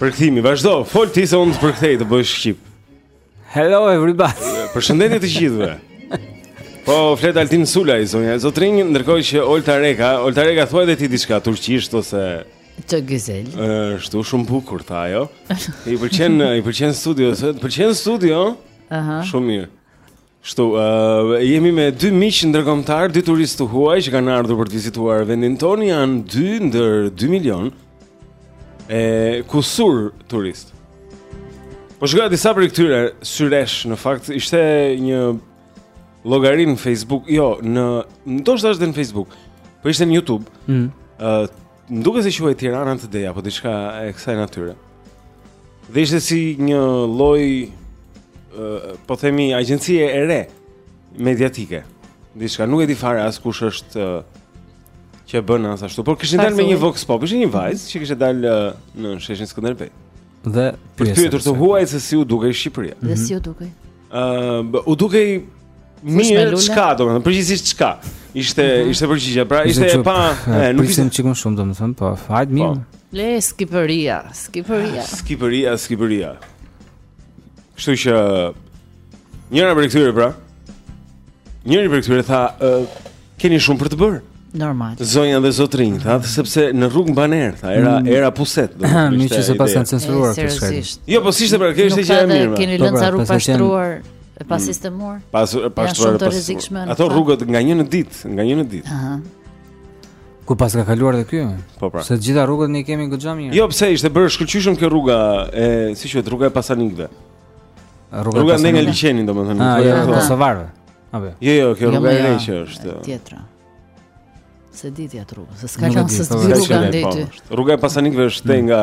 Përkthimi, vazhdo, fol ti se unë të përkthej të bëj shqip. Hello everybody. Përshëndetje të gjithëve. Po flet Altin Sulaj zonja dhe zotërinj, ndërkohë që Olta Reka, Olta Reka thuaj dhe ti diçka turqisht ose çok güzel. Është shumë bukur tha ajo. I pëlqen, i pëlqen studio, të pëlqen studio? Aha. Shumë mirë. Kështu, uh, jemi me dy miq ndërkombëtarë, dy turistë të huaj që kanë ardhur për të vizituar vendin tonë, janë dy ndër 2 milion. E kusur turistë. Po shikoja disa prej këtyre syresh, në fakt ishte një llogari në Facebook, jo, në ndoshta është edhe në Facebook, po ishte në YouTube. Ëh, mm. uh, Më duket se quhej Tirana Today apo diçka e kësaj natyre. Dhe ishte si një lloj uh, po themi agjenci e re mediatike. Diçka nuk e di fare as kush është uh, që e bën as ashtu, por kishin dalë me një Vox Pop, ishte një vajzë që kishte dalë uh, në sheshin Skënderbej. Dhe pyeste të huajt se si u dukej Shqipëria. Dhe si u mhm. dukej? Ëm, u dukej mirë çka, domethënë, përgjithësisht çka. Ishte mm -hmm. ishte përgjigja. Pra ishte e pa, e, nuk ishte ç'i kun shumë domethënë, po. Hajt po. mirë. Le skipëria, skipëria. Skipëria, skipëria. Kështu që njëra prej këtyre pra, njëri prej këtyre tha, uh, Keni shumë për të bërë. Normal. Zonja dhe zotrinj, tha, sepse në rrugë mban erë, tha, era mm. era puset. Mi që se pas kanë censuruar këtë shkrim. Jo, po sishte pra, kjo ishte gjë e mirë. Keni lënë ca rrugë pa shtruar e pa mm. sistemuar. Pa shtruar e pa. Ato rrugët nga një në ditë, nga një në ditë. Aha. Ku paska kaluar dhe ky? Po pra. Se të gjitha rrugët ne i kemi goxha mirë. Jo, pse ishte bërë shkëlqyshëm kjo rruga e, si quhet, rruga e Pasanikëve. Rruga nga liqeni domethënë. Ah, jo, po sa varve. A be. Jo, jo, kjo rruga e re që është. Tjetra. S'e di ti atë rrugë, se s'ka qenë se s'di rruga ndaj po, ty. Rruga e Pasanikëve është te mm. nga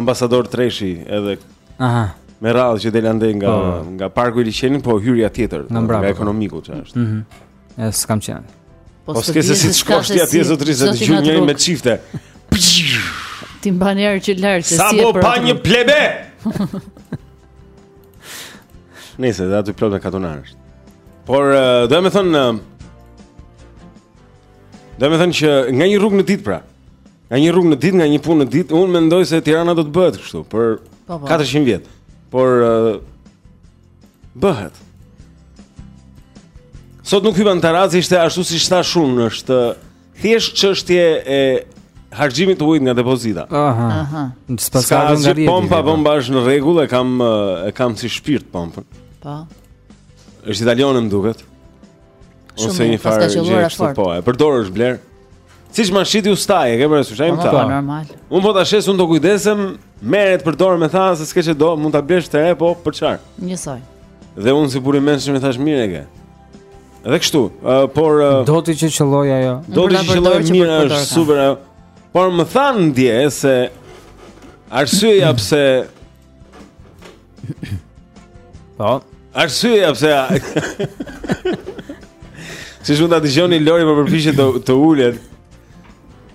ambasador Treshi edhe. Aha. Me radhë që del andej nga po. nga parku i liqenit, po hyrja tjetër, nga po. ekonomiku që është. Mhm. E s'kam qenë. Po, po s'ke se si të shkosh ti atje zotëri se të gjuan njeri me çifte. Ti mba njerë që lërë se si e për Sapo pa një plebe! Nejse, dhe aty plot me katunarë është. Por, eh, domethënë... Eh, domethënë që nga një rrugë në ditë pra. Nga një rrugë në ditë, nga një punë në ditë, unë mendoj se Tirana do të bëhet kështu, për 400 po, po. vjetë. Por, eh, Bëhet. Sot nuk hyra në tarracë ishte ashtu siç tha shumë është thjesht çështje e harxhimit të ujit nga depozita. Aha. Aha. S'paska nga rrjeti. Pompa po. pompa është në rregull e kam e kam si shpirt pompën. Po. Është italiane më duket. Ose një farë gjë kështu po. E përdorur, blerë. Siç ma shiti ustai, e ke parasysh, ai më po, tha. Po, normal. Unë po ta shes, unë do kujdesem, merret për dorë me tha se s'ke ç'do, mund ta blesh të re, po për çfarë? Njësoj. Dhe unë si burrë i mendshëm i thashë mirë e ke. Edhe kështu, uh, por uh, do ti që qëlloi ajo. Do ti që qëlloi mirë është super ajo. Por më thanë dje se arsyeja pse Po. Arsyeja pse ja. Siç mund ta dëgjoni Lori po përpiqet të, të ulet.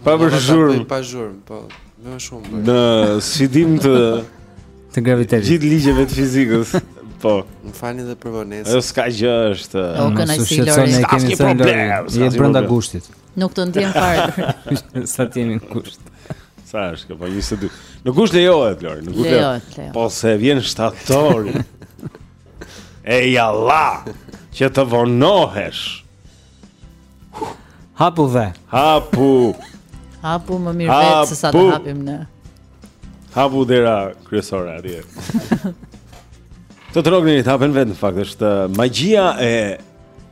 Pa bërë zhurmë. Pa zhurmë, po. Më shumë. Po. Në sfidim të të gravitetit. Gjithë ligjeve të fizikës. Po. Më falni edhe për vonesën. Ajo s'ka gjë është. O kënaqësi Lori. Ne kemi thënë Lori. Je brenda gushtit. Nuk të ndjen fare. Sa të jemi në gusht. Sa është kjo? Po 22. Në gusht lejohet Lori, në gusht lejohet. lejohet. Po se vjen shtatori. E jallah që të vonohesh. Hapu dhe. Hapu. Hapu më mirë vetë se sa të hapim ne. Hapu dera kryesore atje. Të trogni të hapen vetë në fakt, është uh, magjia e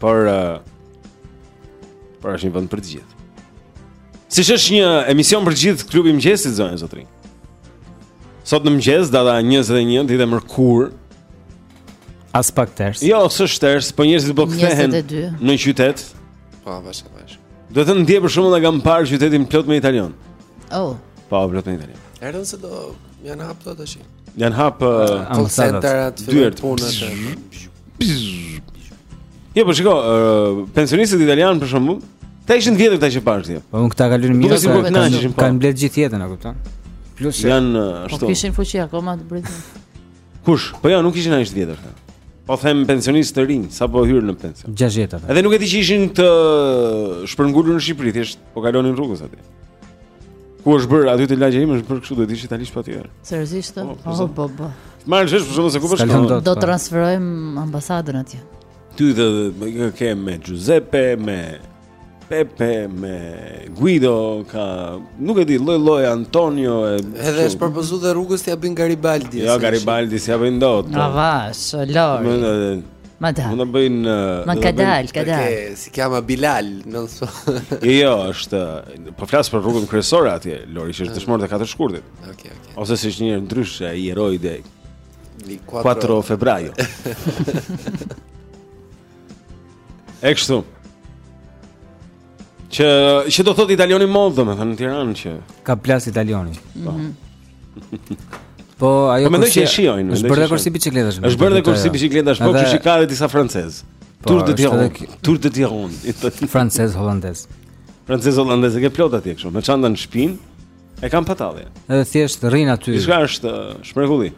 Por uh, por është një vend për të gjithë. Siç është një emision për të gjithë klubi i mëngjesit zonja zotëri. Sot në mëngjes data 21 ditë e mërkurë. As pak ters. Jo, s'është ters, po njerëzit po kthehen në qytet. Po, avash, avash. Domethënë dje për shembull e kam parë qytetin plot me italianë. Oh. Po, plot me italianë. Erdhën se do janë hapë tash. Janë hap ambasadat dyert e punës. Jo, po shiko, uh, pensionistët italianë për shembull, t'ishin të vjetër këta që pe ti. Po unë këta kanë lënë mirë, po, kanë po. kanë blet gjithë jetën, a kupton? Plus janë po, ashtu. Po kishin fuqi akoma të brezin. Kush? Po jo, nuk ishin aq të vjetër këta. Po them pensionistë të rinj, sapo hyrën në pension. 60 ata. Edhe nuk e di ç'ishin të shpërngulur në Shqipëri, thjesht po kalonin rrugës aty. Ku është bërë aty te lagjja është bërë kështu do të ishit tani pa tjetër. Seriozisht? Po, po, po. po, po. Marr vesh për shkak se ku po shkon. Do të transferojmë ambasadën atje. Ti dhe më ke me Giuseppe, me Pepe, me Guido, ka nuk e di lloj lloj Antonio e Edhe është propozuar dhe rrugës t'ia bëjnë Garibaldi. Jo, Garibaldi s'ia bëjnë dot. Avash, Lori. Ma da. Mund të bëjnë Ma kadal, kadal. Che si chiama Bilal, non so. Jo, jo, është po flas për rrugën kryesore atje, Lori që është Dëshmorët e katër shkurtit. Okej, okay, okej. Okay. Ose siç njihet ndryshe i eroi del 4, 4 febbraio. E kështu. Që që do thot italiani more domethënë në Tiranë që ka plas italiani. Po. Mm-hmm. Po ajo po mendoj që e shijojnë. Është bërë kursi biçikletash. Është bërë korsi biçikletash, po kush i ka disa francez. Po, Tour de Tiron. Tour de Tiron. Francez holandez. Francez holandez e ke plot atje kështu, me çanta në shpinë. E kam patallje. Edhe thjesht rrin aty. Diçka është mrekulli.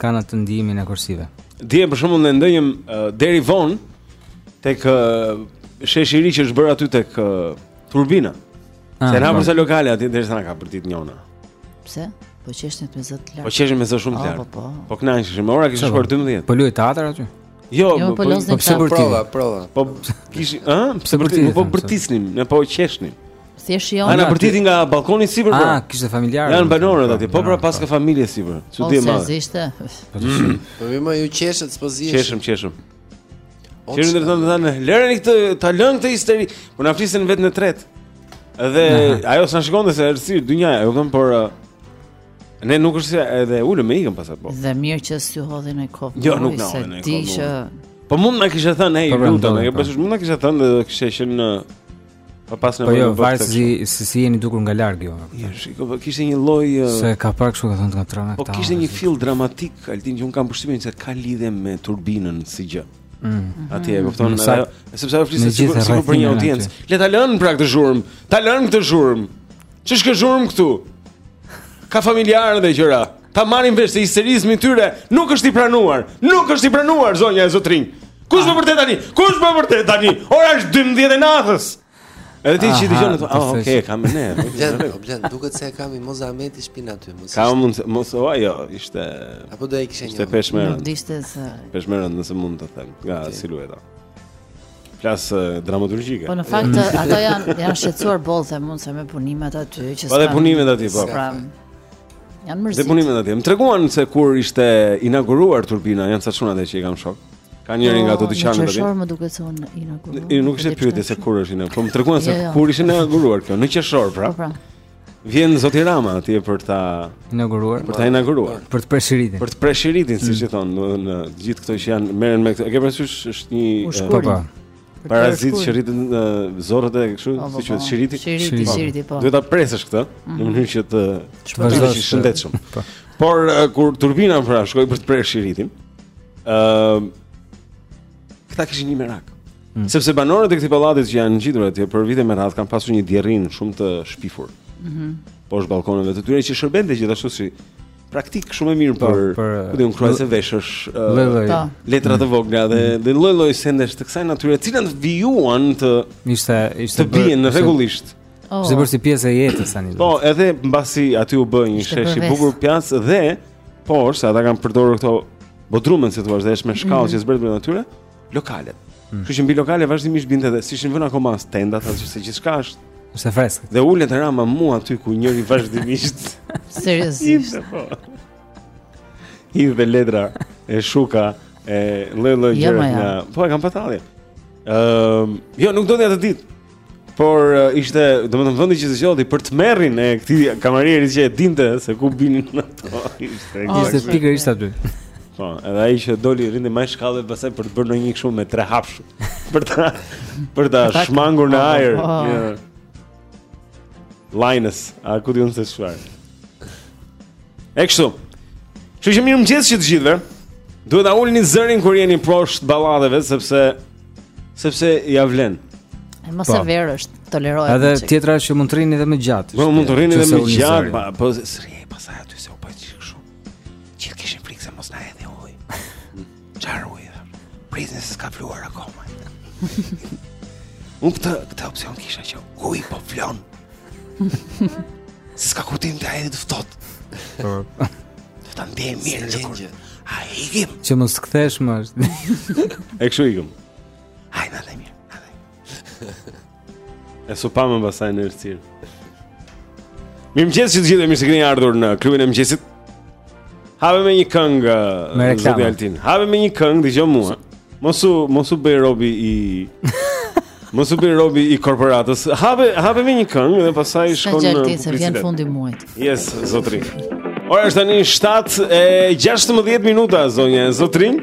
kanë atë ndihmën e korsive. Dje për shembull ne ndejtëm uh, deri vonë tek uh, sheshi i ri që është bërë aty tek uh, turbina. Ah, se janë hapur ca lokale aty derisa na ka bërtit njëna. Pse? Po qeshnim me zë të lartë. Po qeshnim me zë shumë ah, të lartë. Po po. Po kënaqeshim, ora kishte shkuar 12. Po luhej teatër aty. Jo, jo po, po lozin këta. Po prova, prova. Po kish, ë? Pse për ti? Po bërtisnim, ne po qeshnim. Si e shijon? A, na bërtiti nga balkoni sipër po. Ah, kishte familjarë. Janë banorët atje. Po pra paska familje sipër. Çudi e madhe. Po zishte. Po më po, ju qeshët, s'po zihesh. Qeshëm, qeshëm. Qeshëm duke thënë, lëreni këtë, ta lënë këtë histeri. Po na flisin në vetën e tretë. Edhe ajo s'na shikon se është si dynja, e kupton, por uh, Ne nuk është se edhe e ulëm, ikëm pastaj po. Dhe mirë që s'ju hodhi një kovë. Jo, nuk na hodhi një kovë. Ti që Po mund të na kishte thënë, "Ej, po, ju lutem, e ke po. besuar, mund të na kishte thënë dhe do kishim qenë pastaj në vend. Po jo, varet si si si jeni dukur nga larg ju. Jo, shiko, po kishte një lloj se ka parë kështu ka thënë nga Tirona këta. Po kishte një fill dramatik, Altin që un kam përshtypjen se ka lidhje me turbinën si gjë. Mm. Atje e kupton edhe, sepse ajo fliste sikur për një audiencë. Le ta lënë pra këtë zhurmë. Ta lënë këtë zhurmë. Ç'është kjo zhurmë këtu? Ka familjarë dhe gjëra. Ta marrin vesh se histerizmi i tyre nuk është i pranuar. Nuk është i pranuar zonja e zotërinj. Kush më ah. bërtet tani? Kush më bërtet tani? Ora është 12 e natës. Edhe ti që dëgjon atë. Oh, okay, ka me ne. Blen, po blen, duket se ka Mimoza Ahmeti shpinë aty, mos. Ka mund, mos ajo, ishte. Apo do e kishte një. Ishte femër. Nuk ishte se. Femër, nëse mund të them, nga silueta. Plas dramaturgjike. Po në fakt ata janë janë shqetësuar boll them unë se me punimet aty që Po dhe punimet aty po. Pra, janë mërzitur. Dhe punimet aty. Më treguan se kur ishte inauguruar turbina, janë ca çuna atje që i kam shokë. Ka njëri nga ato po, dyqanet aty. Qershor më duket se u inauguru. Jo, nuk ishte pyetje se kur është inauguruar. Po më treguan se jo, jo. kur ishte inauguruar kjo, në qershor pra. Po pra. Vjen zoti Rama atje për ta inauguruar, për ta inauguruar, për të pre shiritin. Për të pre shiritin, siç i mm. thonë të gjithë këto që janë merren me këtë. E ke parasysh është një papa. Parazit që rritet në zorrët e kështu, si quhet shiriti. Shiriti, shiriti, po. Duhet ta presësh këtë, në mhm. mënyrë që të shpëtosh shëndetshëm. Po. Por kur turbina pra shkoi për të prerë shiritin, ë këta kishin një merak. Mm. Sepse banorët e këtij pallati që janë ngjitur atje për vite me radhë kanë pasur një djerrin shumë të shpifur. Mhm. Mm Poshtë balkoneve të tyre që shërbente gjithashtu si praktik shumë e mirë për, për për ku di unë kruajtëse veshësh, po. letra të vogla dhe mm. dhe lloj-lloj sendesh të kësaj natyre, të cilat vijuan të ishte ishte të bien rregullisht. Oh. Sepse si pjesë e jetës tani. Po, edhe mbasi aty u bë një shesh i bukur pjas dhe por se ata kanë përdorur këto bodrumet si thua, është me shkallë mm. që zbret brenda tyre. lokalet. Mm. Kështu që mbi lokale vazhdimisht binte dhe s'ishin vënë akoma as tendat se gjithçka është. Është e freskët. Dhe ulet Rama mu aty ku njëri vazhdimisht. Seriozisht. Po. Edhe letra e shuka e lloj lloj jo, gjëra. Po e kam patallje. Ëm, ehm, jo nuk ndodhi atë ditë. Por uh, ishte, domethënë vendi që zgjodhi për tmerrin e këtij kamarieri që e dinte se ku binin ato. Ishte, oh, ishte pikërisht aty. Po, edhe ai që doli rrinte në shkallë pastaj për të bërë ndonjë kështu me trehapësh. Për ta për ta shmangur në ajër. Po, po. Një Linus, a ku di unë se çfarë? E kështu. Ju jemi mirëmëngjesi të gjithëve. Duhet ta ulni zërin kur jeni poshtë pallateve sepse Sepse ia vlen. E mos e po. verë është, tolerohet. Edhe tjetra është që mund të rrini edhe më gjatë. Po mund të rrini edhe më gjatë, pa, po s'rri, pastaj aty se u bë kështu. Gjithë kishin frikë se mos na hedhin ujë. Çfarë ujë? Prisni se s'ka filluar akoma. Unë këtë, këtë opcion kisha që ujë po fillon. Si s'ka kuptim të ajrit ftohtë Të të ndejë mirë në lëkurë A ikim Që më s'kthehesh më E kështu ikim A i në dhe mirë E su pa më basaj në rësirë Mirëmëngjesi të gjithë e mirë se keni ardhur në klubin e mëngjesit Hape me një këngë Zoti Altin Hape me një këngë Dëgjomë mua Mos u, mos u bëj robi i Mos u bëj robi i korporatës Hape, hape me një këngë Dhe pastaj shkon në publicitet Se vjen fundi i muajit Yes, zotëri Ora është tani 7 e 16 minuta zonja e zotërinj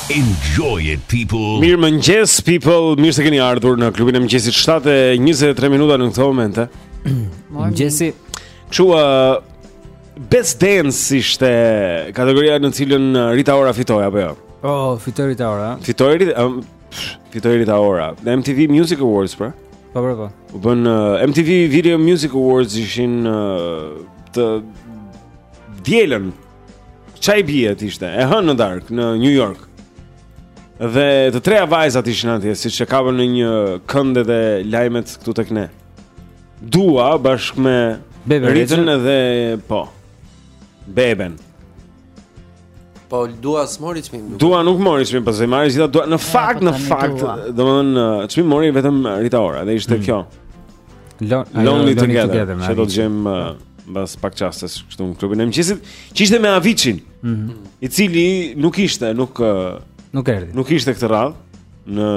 Enjoy it people. Mirëmëngjes people, mirë se keni ardhur në klubin e mëngjesit 7:23 minuta në këtë moment. Mëngjesi. Kështu uh, Best Dance ishte kategoria në të cilën uh, Rita Ora fitoi apo jo? Po, oh, fitoi Rita Ora. Fitoi Rita um, fitoi Rita Ora. Në MTV Music Awards, pra. Po, po, po. U bënë uh, MTV Video Music Awards ishin uh, të dielën Çka i bie të ishte, e hënë në darkë në New York. Dhe të treja vajzat ishin atje, siç e kapën në një kënd edhe lajmet këtu tek ne. Dua bashkë me Ritën edhe po. Beben. Po Dua s'mori çmim. Dua nuk mori çmim, pasi marrë gjithë dua. Në fakt, në fakt, domethënë çmim mori vetëm Rita Ora, dhe ishte mm. kjo. Lonely Together, që do dëgjojmë uh, mbas pak çastesh këtu në klubin e mëngjesit, që ishte me Avicin, mm -hmm. i cili nuk ishte, nuk uh, nuk erdhi. Nuk ishte këtë radhë në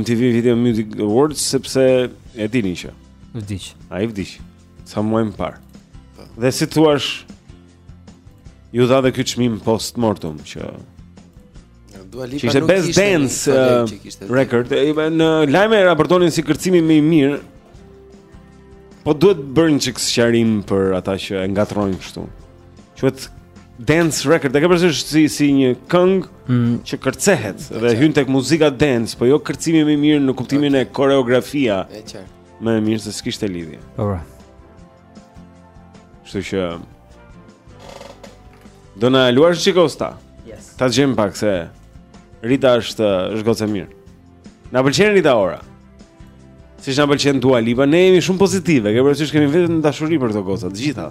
MTV Video Music Awards sepse e dini që vdiq. Ai vdiq. Ca muaj më parë. Dhe si thua, ju dha dhe ky çmim post mortem që Dua Lipa ishte best ishte dance uh, record. Në lajme e raportonin si kërcimi më i mirë. Po duhet bërë një çik sqarim për ata që e ngatërrojnë kështu. Quhet dance record. E ke parasysh si si një këngë mm. që kërcehet dhe hyn tek muzika dance, po jo kërcimi më i mirë në kuptimin okay. e koreografia. E qartë. Më e mirë se s'kishte lidhje. Po. Kështu që Do na luash Çikosta. Yes. Ta dëgjojmë pak se Rita është është gocë e mirë. Na pëlqen Rita Ora. Siç na pëlqen Dua Lipa, ne jemi shumë pozitive, ke parasysh kemi vetëm dashuri për këto goca, të gjitha.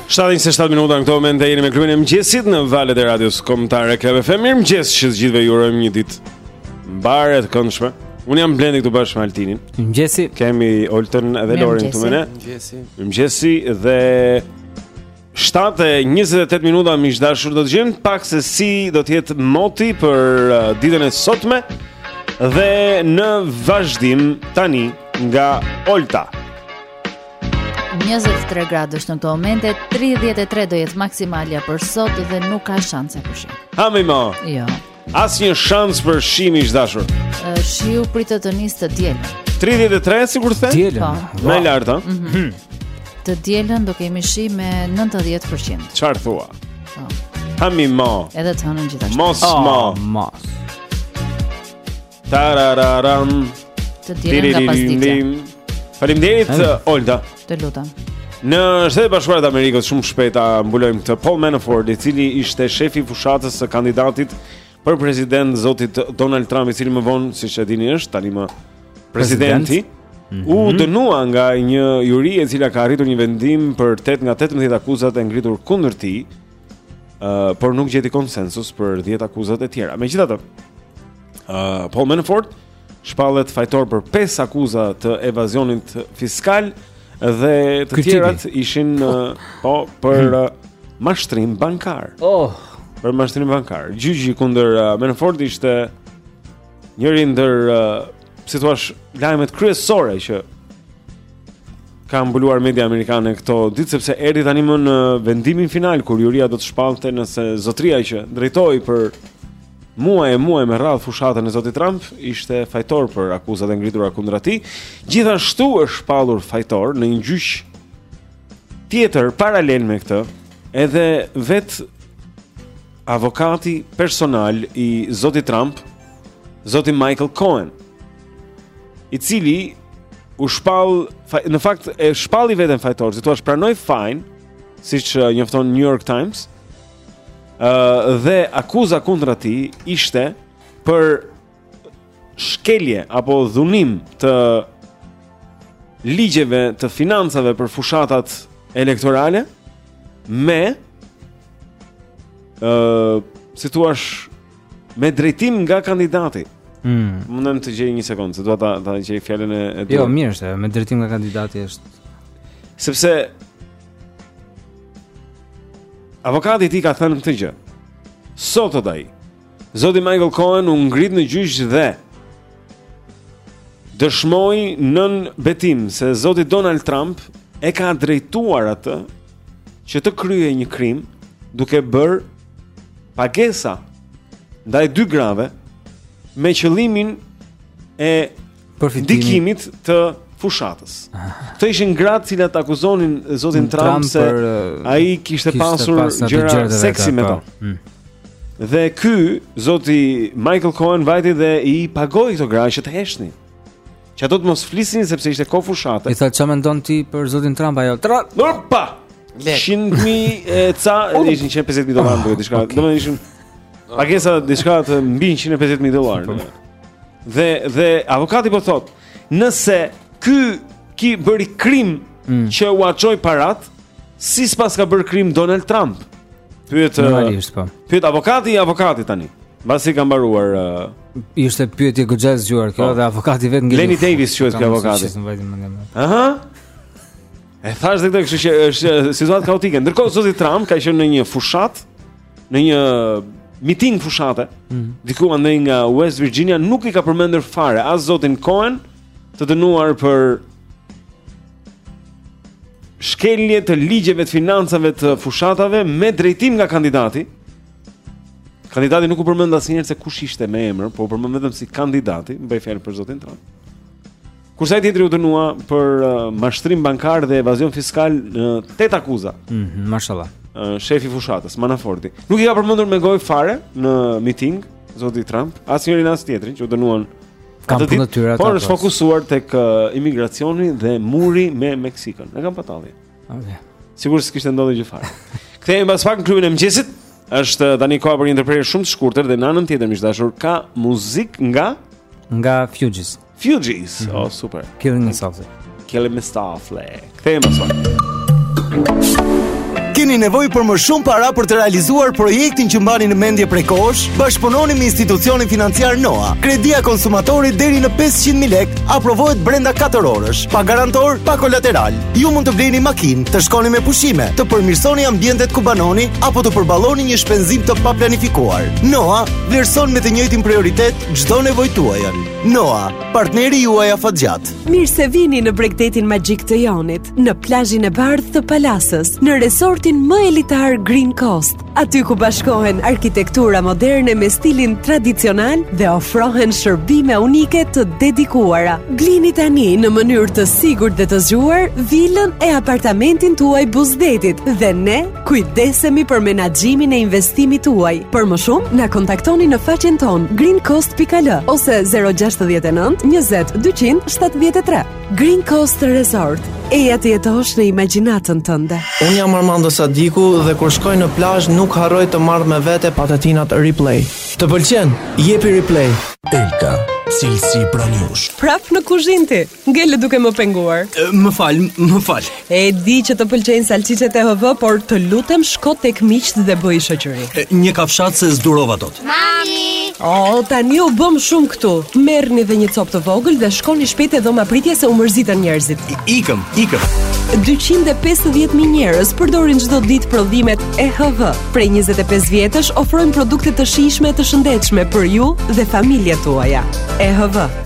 7:27 minuta në këto momente jeni me klubin e mëngjesit në valët e radios kombëtare Club FM. Mirëmëngjesi të gjithëve ju urojmë një ditë të mbarë e të këndshme. Unë jam Blendi këtu bashkë me Altinin. Mirëmëngjesi. Kemi Oltën edhe Lorin këtu me ne. Mirëmëngjesi. Mirëmëngjesi dhe 7:28 minuta miq të dashur do dëgjojmë pak se si do të jetë moti për uh, ditën e sotme dhe në vazhdim tani nga Olta. 23 gradë është në këto momente, 33 do jetë maksimalja për sot dhe nuk ka shanse për shi. Ha më më. Jo. Asnjë shans për shi miq të dashur. Shiu pritet të nisë të diel. 33 sikur the? Dielën. Po. Më lart, ha. Mhm. Hmm. Të dielën do kemi shi me 90%. Çfarë thua? Po. Ha më më. Edhe të hënën gjithashtu. Mos oh, mos. Tarararam. Të dielën nga pasditja. Faleminderit Olta. Të lutem. Në Shtetet e Bashkuara të Amerikës shumë shpejt a mbulojmë këtë Paul Manafort, i cili ishte shefi i fushatës së kandidatit për president zotit Donald Trump, i cili më vonë, siç e dini, është tanimë presidenti. President? Mm -hmm. U mhm. dënua nga një juri e cila ka arritur një vendim për 8 nga 18 akuzat e ngritur kundër tij. Mm por nuk gjeti konsensus për 10 akuzat e tjera. Megjithatë, uh, Paul Manafort shpallet fajtor për 5 akuza të evazionit fiskal dhe të tjerat ishin uh, po për uh, mashtrim bankar. Oh, për mashtrim bankar. Gjyqi kundër uh, Manafort ishte njëri ndër uh, si të thuash lajmet kryesore që ka mbuluar media amerikane këto ditë sepse erdhi tani më në vendimin final kur juria do të shpallte nëse zotria që drejtoi për muaj e muaj me radhë fushatën e zotit Trump ishte fajtor për akuzat e ngritura kundra tij. Gjithashtu është shpallur fajtor në një gjyq tjetër paralel me këtë, edhe vet avokati personal i zoti Trump, zoti Michael Cohen, i cili u shpall në fakt e shpalli veten fajtor, si të thuash, pranoi fajin, siç uh, njofton New York Times. ë uh, dhe akuza kundra tij ishte për shkelje apo dhunim të ligjeve të financave për fushatat elektorale me ë uh, si të thuash me drejtim nga kandidati. Mm. Mundem të gjej një sekond, se dua ta ta gjej fjalën e e Jo, mirë, se me drejtim nga kandidati është sepse avokati i tij ka thënë këtë gjë. Sot, tha ai, Zoti Michael Cohen u ngrit në gjyq dhe dëshmoi nën betim se zoti Donald Trump e ka drejtuar atë që të kryejë një krim duke bërë pagesa ndaj dy grave me qëllimin e ndikimit të fushatës. Këto ishin gratë të cilat akuzonin zotin Trump, Trump se uh, ai kishte pasur gjëra seksi me to. Po. Hmm. Dhe ky zoti Michael Cohen vajti dhe i pagoi këto gra që të heshtnin. Që ato të mos flisnin sepse ishte kohë fushate. I tha çfarë mendon ti për zotin Trump ajo? Trump. Opa. 100.000 ca, ishin 150.000 dollarë, diçka. Domethënë ishin Pagesa diçka të mbi 150000 dollarë. Po. Dhe dhe avokati po thotë, nëse ky, ky bëri krim mm. që u çoi parat, si s'paska bërë krim Donald Trump? Pyet normalisht po. Pyet avokati i avokatit tani. Mbasi ka mbaruar uh, ishte pyetje goxha e zgjuar kjo po. dhe avokati vetë ngeli. Lenny Davis quhet ky avokati. Aha. E thashë dhe këtë, kështu që është situatë kaotike. Ndërkohë zoti Trump ka qenë në një fushatë, në një miting fushate, mm -hmm. diku andej nga West Virginia, nuk i ka përmendur fare as zotin Cohen të dënuar për shkelje të ligjeve të financave të fushatave me drejtim nga kandidati. Kandidati nuk u përmend asnjëherë se kush ishte me emër, por u përmend vetëm si kandidati, bëj fjalë për zotin Trump. Kurse ai tjetri u dënua për uh, mashtrim bankar dhe evazion fiskal në uh, tetë akuza. Mhm, mm mashallah. Uh, shefi i fushatës, Manaforti. Nuk i ka përmendur me gojë fare në miting zoti Trump, asnjërin as tjetrin që u dënuan. Kam punë të tyre ata. Por është fokusuar tek uh, imigracioni dhe muri me Meksikën. Ne kam patalli. Okej. Okay. Sikur s'kishte ndodhur gjë fare. Kthehemi pas pak në klubin e mëngjesit. Është uh, tani koha për një ndërprerje shumë të shkurtër dhe në anën tjetër miq të dashur ka muzikë nga nga Fugees. Fugees, mm -hmm. oh super. Killing me Softly. Killing me Softly. Kthehemi pas pak. Keni nevojë për më shumë para për të realizuar projektin që mbani në mendje prej kohësh? Bashkëpunoni me institucionin financiar NOA. Kredia konsumatore deri në 500.000 lekë aprovohet brenda 4 orësh, pa garantor, pa kolateral. Ju mund të blini makinë, të shkoni me pushime, të përmirësoni ambientet ku banoni apo të përballoni një shpenzim të paplanifikuar. NOA vlerëson me të njëjtin prioritet çdo nevojë tuajën. Noa, partneri juaj afatgjatë. Mirë se vini në bregdetin magjik të Jonit, në plazhin e bardhë të Palasës, në resortin më elitar Green Coast, aty ku bashkohen arkitektura moderne me stilin tradicional dhe ofrohen shërbime unike të dedikuara. Blini tani në mënyrë të sigurt dhe të zgjuar vilën e apartamentin tuaj buzë detit dhe ne Kujdesemi për menaxhimin e investimit tuaj. Për më shumë, na kontaktoni në faqen tonë greencoast.al ose 069 20 273. Green Coast Resort. Eja të jetosh në imagjinatën tënde. Unë jam Armando Sadiku dhe kur shkoj në plazh nuk harroj të marr me vete patatinat Replay. Të pëlqen? Jepi Replay. Elka, cilësi pranë jush. Prap në kuzhinë ti. Ngele duke më penguar. Më fal, më fal. E di që të pëlqejnë salçiçet EHV, por të lutem shko tek miqtë dhe bëji shoqëri. Një kafshatë se s'durova dot. Mami! Oh, tani u bëmë shumë këtu. Merrni dhe një copë të vogël dhe shkoni shpejt te dhoma e pritjes se u mërzitën njerëzit. Ikëm, ikëm. 250.000 njerëz përdorin çdo ditë prodhimet EHV. Prej 25 vjetësh ofrojmë produkte të shijshme e të shëndetshme për ju dhe familjet tuaja. EHV.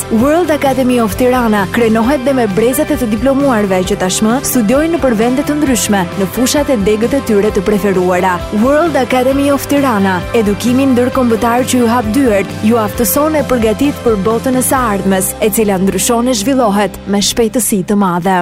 World Academy of Tirana krenohet dhe me brezat e të diplomuarve që tashmë studiojnë nëpër vende të ndryshme, në fushat e degët e tyre të preferuara. World Academy of Tirana, edukimi ndërkombëtar që ju hap dyert, ju aftëson e përgatit për botën e së ardhmes, e cila ndryshon e zhvillohet me shpejtësi të madhe.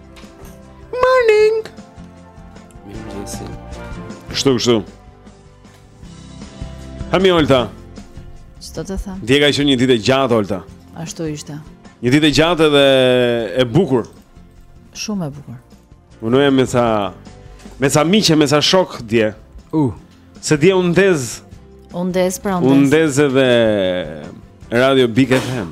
Morning. Mirëmëngjesin. Kështu kështu. Hami Olta. Ç'do të them? Dje ka qenë një ditë e gjatë Olta. Ashtu ishte. Një ditë e gjatë dhe e bukur. Shumë e bukur. Unë jam me sa me sa miq, me sa shokë dje. U. Uh. Se dje u ndez. U ndez pra u ndez. U ndez edhe Radio Big FM.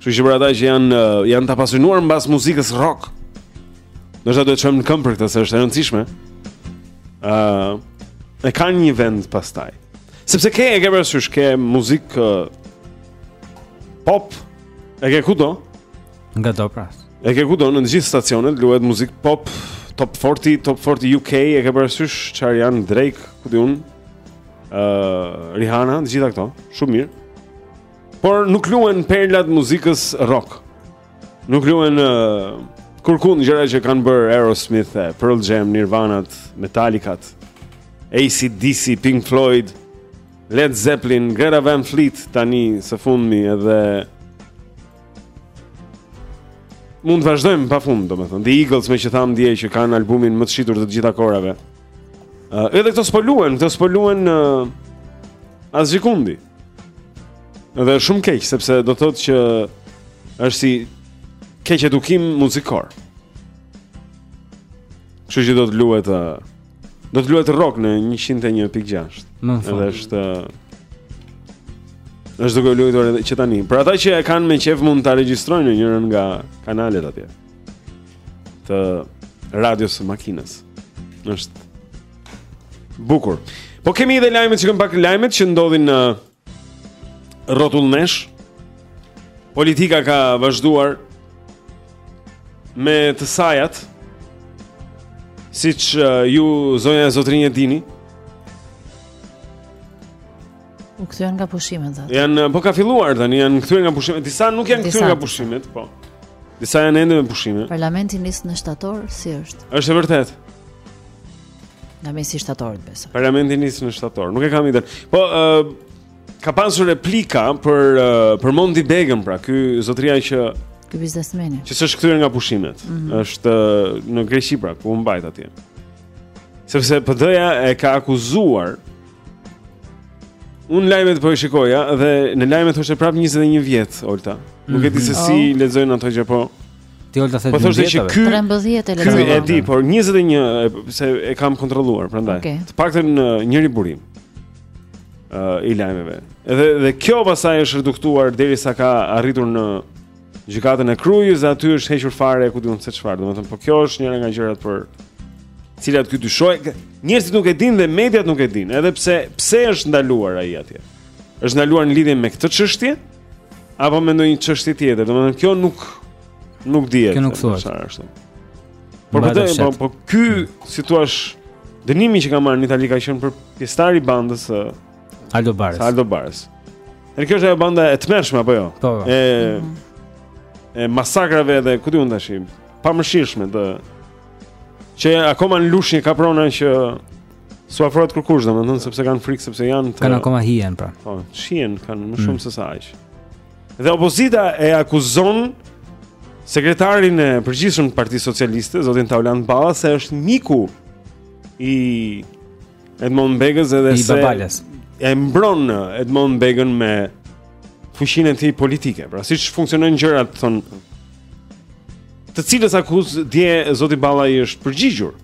Kështu që për ata që janë eh, janë të apasionuar mbas muzikës rock. ndoshta duhet të çohem në këmbë për këtë se është e rëndësishme. Ëh, uh, e kanë një vend pastaj. Sepse ke e ke parasysh ke muzikë uh, pop, e ke kudo? Nga do pra. E ke kudo në të gjithë stacionet luhet muzikë pop, top 40, top 40 UK, e ke parasysh çfarë janë Drake, ku di unë? uh, Rihanna, të gjitha këto, shumë mirë. Por nuk luhen perlat muzikës rock. Nuk luhen uh, kurkun gjëra që kanë bërë Aerosmith, Pearl Jam, Nirvana, Metallica, ACDC, Pink Floyd, Led Zeppelin, Greta Van Fleet tani së fundmi edhe mund të vazhdojmë pa fund, domethënë. The Eagles me që thamë dje që kanë albumin më të shitur të të gjitha kohërave. Uh, edhe këto s'po luhen, këto s'po luhen në uh, asgjëkundi. Edhe është shumë keq sepse do thotë që është si keqedukim muzikor. Kështu që do të luhet uh, do të luhet rock në 101.6. Edhe është uh, është duke u luajtur edhe që tani. Për ata që e kanë me qejf mund ta regjistrojnë në njërin nga kanalet atje. të radios së makinës. Është bukur. Po kemi edhe lajmet që kanë pak lajmet që ndodhin rrotull nesh. Politika ka vazhduar me të sajat. Siç uh, ju zonja e zotërinj e dini, U kthyen nga pushimet ato. Jan eh, po ka filluar tani, janë kthyer nga pushimet. Disa nuk janë kthyer nga pushimet, po. Disa janë ende me pushime. Parlamenti nis në shtator si është? Është e vërtetë. Nga mesi i shtatorit besoj. Parlamenti nis në shtator. Nuk e kam idenë. Po ë uh, ka pasur replika për uh, për Mondi Begën, pra ky zotëria që ky biznesmeni. Që s'është kthyer nga pushimet. Mm -hmm. Është uh, në Greqi pra, ku u mbajt atje. Sepse PD-ja e ka akuzuar Un lajmet po i shikoja dhe në lajmet thoshte prap 21 vjet Olta. Nuk e di se si oh. lexojnë ato që po. Ti Olta thotë 21. Po thoshte që ky 13 e lexova. Ky e di, por 21 s'e kam kontrolluar prandaj. Okay. Të paktën në njëri burim. Ë uh, i lajmeve. Edhe dhe kjo pasaj është reduktuar derisa ka arritur në gjykatën e Krujës dhe aty është hequr fare ku di un se çfarë. Domethënë, po kjo është njëra nga gjërat për të cilat ky dyshohet. Njerëzit nuk e dinë dhe mediat nuk e dinë, edhe pse pse është ndaluar ai atje. Është ndaluar në lidhje me këtë çështje apo me ndonjë çështje tjetër. Domethënë, kjo nuk nuk dihet. Kjo nuk thuhet. Çfarë është? Por po, po, po ky, si thua, dënimi që ka marrë në Itali ka qenë për pjesëtar i bandës së Aldo Bares. Aldo Bares. Dhe kjo është ajo banda e tmerrshme apo jo? Po. po. E mm. e masakrave dhe ku di un çfarë. Të pamëshirshme që akoma në Lushnje ka prona që s'u afrohet kurkush domethënë po. sepse kanë frikë sepse janë të... kanë akoma hijen pra. Po, hijen kanë më shumë mm. se sa aq. Dhe opozita e akuzon sekretarin e përgjithshëm të Partisë Socialiste, zotin Taulant Balla se është miku i Edmond Begës edhe Babales. Se e mbron Edmond Begën me fuqinë e tij politike. Pra siç funksionojnë gjërat thonë të cilës akuzë dje zoti Balla i është përgjigjur.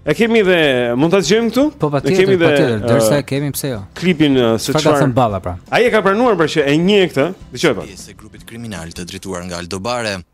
E kemi dhe mund ta dëgjojmë këtu? Po patjetër, kemi dhe, patjetër, uh, derisa e kemi pse jo. Klipin uh, se çfarë. Ka thënë Balla pra. Ai e ka pranuar pra që e njeh këtë. Dëgjojmë pak. Pjesë e grupit kriminal të drejtuar nga Aldo Bare,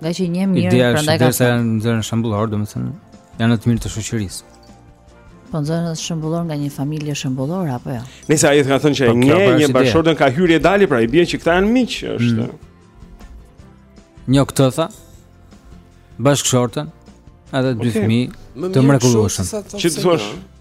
Ngaqë i njeh mirë, Ideja prandaj ka. Ideja është janë nxënës shembullorë, domethënë janë në të mirë të shoqërisë. Po nxënës shembullorë nga një familje shembullore apo jo? Ja? Nëse ai ka thënë që po, e njeh bashkëshorten ka hyrje dalje, pra i bie që këta janë miq, është. Mm. Njoh këtë tha. Bashkëshorten, edhe dy okay. fëmijë të mrekullueshëm. Si thua?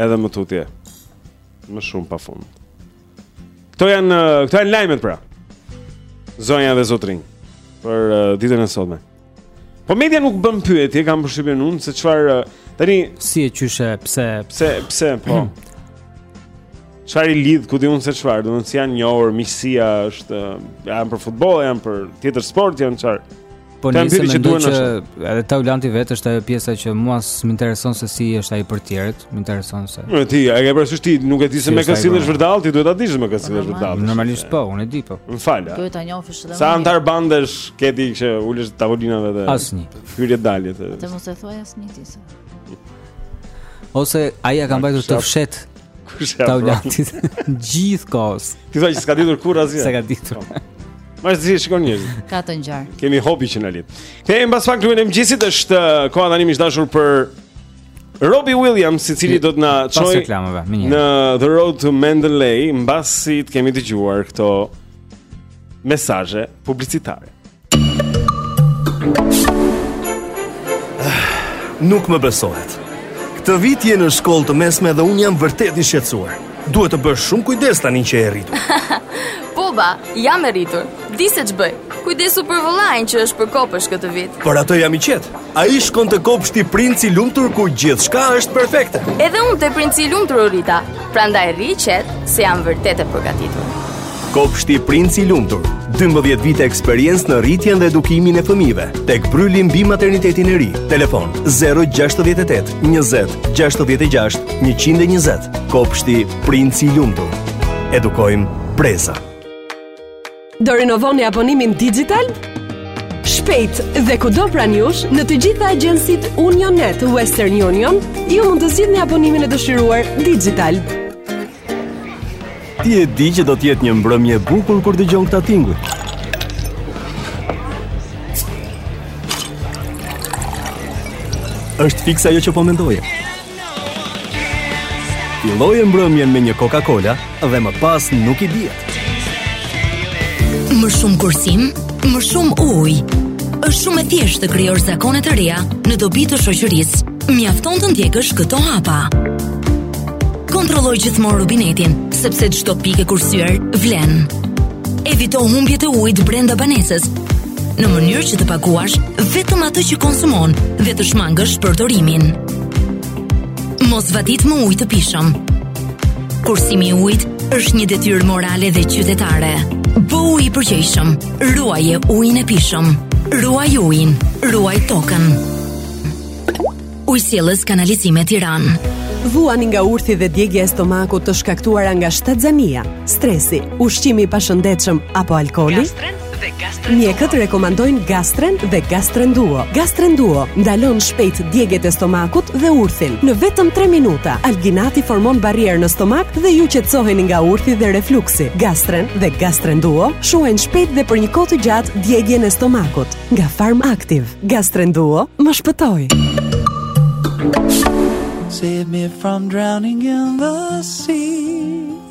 Edhe më tutje. Më shumë pafund. Këto janë këto janë lajmet pra. Zonja dhe zotërinj për uh, ditën e sotme. Po media nuk bën pyetje, kam përshtypjen unë se çfarë uh, tani si e qysh e pse pse pse po. Çfarë i lidh ku di un se çfarë, domethënë si janë njohur, miqësia është uh, janë për futboll, janë për tjetër sport, janë çfarë. Po ne mendoj që, që edhe Taulanti vetë është ajo pjesa që mua më intereson se si është ai për tjerët, më intereson se. Po ti, a ke parasysh ti nuk e di se me kë sillesh vërdall, ti duhet ta dish me kë sillesh po, vërdall. Normalisht po, unë e di po. Më fal. Duhet ta njohësh edhe. Sa antar bandesh ke ti që ulesh tavolinave dhe asnjë. Hyrje dalje të. Të mos e thuaj asnjë ti. Ose ai ja ka mbajtur të fshehtë Kush e Taulantit gjithë kohës. Ti thua që s'ka ditur kurrë asgjë. S'ka ditur. Po. Ma është zhjë shikon njërë Ka të njërë Kemi hobi që në litë Këtë e mba sfak të uenem gjësit është uh, Koha tani miq të dashur për Robbie Williams, i cili do të na çojë në The Road to Mandalay, mbasi të kemi dëgjuar këto mesazhe publicitare. Nuk më besohet. Këtë vit je në shkollë të mesme dhe unë jam vërtet i shqetësuar. Duhet të bësh shumë kujdes tani që je rritur. Po ba, jam e rritur. Di se ç'bëj. Kujdesu për vëllain që është për kopësh këtë vit. Për atë jam i qet. Ai shkon te kopshti princi i lumtur ku gjithçka është perfekte. Edhe unë te princi i lumtur u rrita. Prandaj rri qet se jam vërtet e përgatitur. Kopshti Princi i Lumtur, 12 vite eksperiencë në rritjen dhe edukimin e fëmijëve. Tek Brryli mbi maternitetin e ri. Telefon 068 20 66 120. Kopshti Princi i Lumtur. Edukojmë breza. Do rinovoni abonimin digital? Shpejt dhe kudo pranë jush në të gjitha agjensitë Union Net Western Union, ju mund të zgjidhni abonimin e dëshiruar digital. Ti e di që do të jetë një mbrëmje e bukur kur dëgjon këta tinguj. Është fiks ajo që po mendoje. Filloje mbrëmjen me një Coca-Cola dhe më pas nuk i dihet. Më shumë kursim, më shumë ujë. Është shumë e thjeshtë të krijosh zakone të reja në dobi të shoqërisë. Mjafton të ndjekësh këto hapa. Kontrollo gjithmonë robinetin, sepse çdo pikë e kursyer vlen. Evito humbjet e ujit brenda banesës, në mënyrë që të paguash vetëm atë që konsumon dhe të shmangësh shpërdorimin. Mos vadit me ujë të pishëm. Kursimi i ujit është një detyrë morale dhe qytetare. Bëhu i përgjegjshëm. Ruaje ujin e pijshëm. Ruaj ujin, ruaj tokën. Ujësjellës Kanalizime Tiranë. Vuani nga urthi dhe djegja e stomakut të shkaktuara nga shtatzania, stresi, ushqimi i pashëndetshëm apo alkooli? Mjekët rekomandojnë Gastren dhe Gastren Duo. Gastren Duo ndalon shpejt djegiet e stomakut dhe urthin. Në vetëm 3 minuta, alginati formon barrierë në stomak dhe ju qetësoheni nga urthi dhe refluksi. Gastren dhe Gastren Duo shuajnë shpejt dhe për një kohë të gjatë djegjen e stomakut. Nga Farm Aktiv, Gastren Duo më shpëtoi. Save me from drowning in the sea.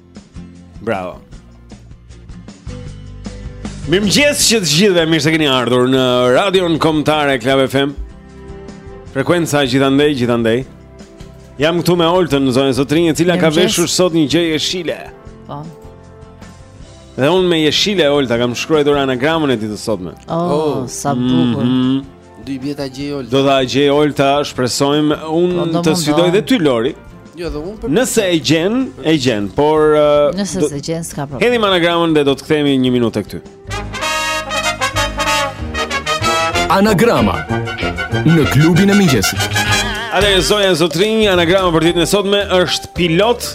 Bravo. Mirëmëngjes që të gjithëve, mirë se keni ardhur në radion kombëtare Club FM Frekuenca gjithandej, gjithandej Jam këtu me Oltën zonja zotërinj e cila ka veshur sot një gjë jeshile Po Dhe unë me jeshile e Olta kam shkruajtur anagramën e ditës sotme. Oh, oh, sa bukur. Mm -hmm. Do ta gjejë Olta. Do ta gjejë Olta, shpresojmë unë po, të sfidoj dhe ty Lori. Jo, dhe unë për Nëse e gjen, e gjen, por uh, Nëse s'e gjen s'ka problem. Hedhim anagramën dhe do të kthehemi 1 minutë tek ty. Anagrama në klubin e mëngjesit. Atëherë zonja zotërinj, anagrama për ditën e sotme është pilot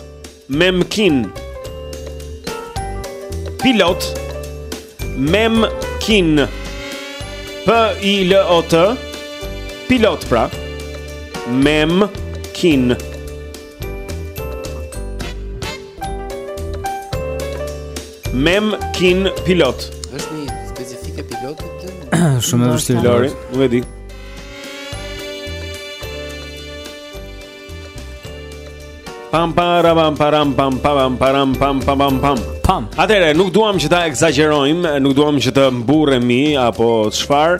Memkin Pilot Memkin P I L O T Pilot pra Memkin Memkin Pilot Është një specifikë e pilotit Shumë e vështirë Lori, nuk e di Pam para pam param pam pam param pam pam pam pam. Pam. Atëherë nuk duam që ta ekzagjerojmë, nuk duam që të mburremi apo çfarë.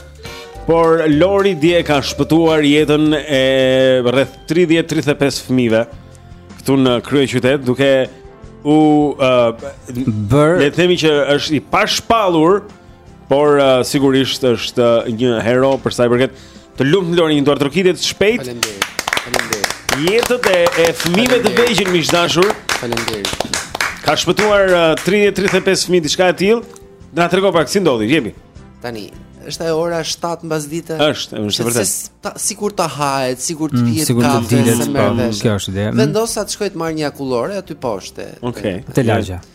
Por Lori dje ka shpëtuar jetën e rreth 30-35 fëmijëve këtu në kryeqytet duke u uh, bërë le të themi që është i pashpallur Por uh, sigurisht është uh, një hero për sa i përket. Të lumtë Lori, një duartrokitje të shpejtë. Faleminderit. Faleminderit. Jetët e, e fëmijëve të vegjël miq të dashur. Faleminderit. Ka shpëtuar uh, 30-35 fëmijë diçka e tillë. Na trego pak si ndodhi, jepi. Tani, është ajo ora 7 mbasdite. Është, është vërtet. Ta, sikur të hahet, sikur të mm, pihet mm, kafe, sikur të dilet, po, kjo është ide. Mm. Vendosa të shkoj të marr një akullore aty poshtë. Okej. Okay. Te lagja. Okay.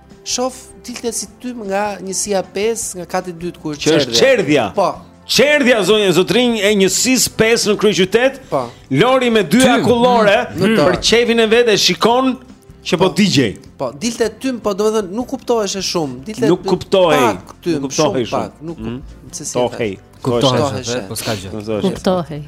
Shof dilte si tym nga njësia 5 nga kati i dytë ku është çerdhja. Që është çerdhja. Po. Çerdhja zonja zotërinj e njësisë 5 në kryeqytet. Po. Lori me dy akullore mm, për qejfin e vet e shikon që po, po digjej. Po, dilte tym, po domethënë nuk kuptoheshe shumë. Dilte Nuk kuptohej. Nuk kuptohej shumë. Nuk kuptohej. Kuptohej. Po s'ka gjë. Kuptohej.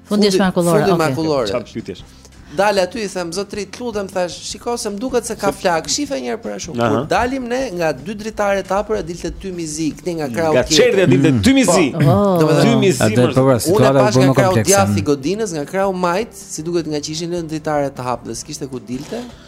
Fundi është me akullore. Fundi me akullore. Çfarë pyetjesh? Dal aty i them Zotrit, lutem thashë, shiko se më duket se ka flakë. Shihe një herë për ashtu. Kur dalim ne nga dy dritare të hapura dilte tym i zi, kthej nga krahu tjetër. Nga çerdhja dilte tym i zi. Po. Do të thotë tym i zi. Atë po pra situata u bë më komplekse. Unë djathtas godinës nga krahu i majtë, si duket ngaqë ishin dritaret të hapura, s'kishte ku dilte.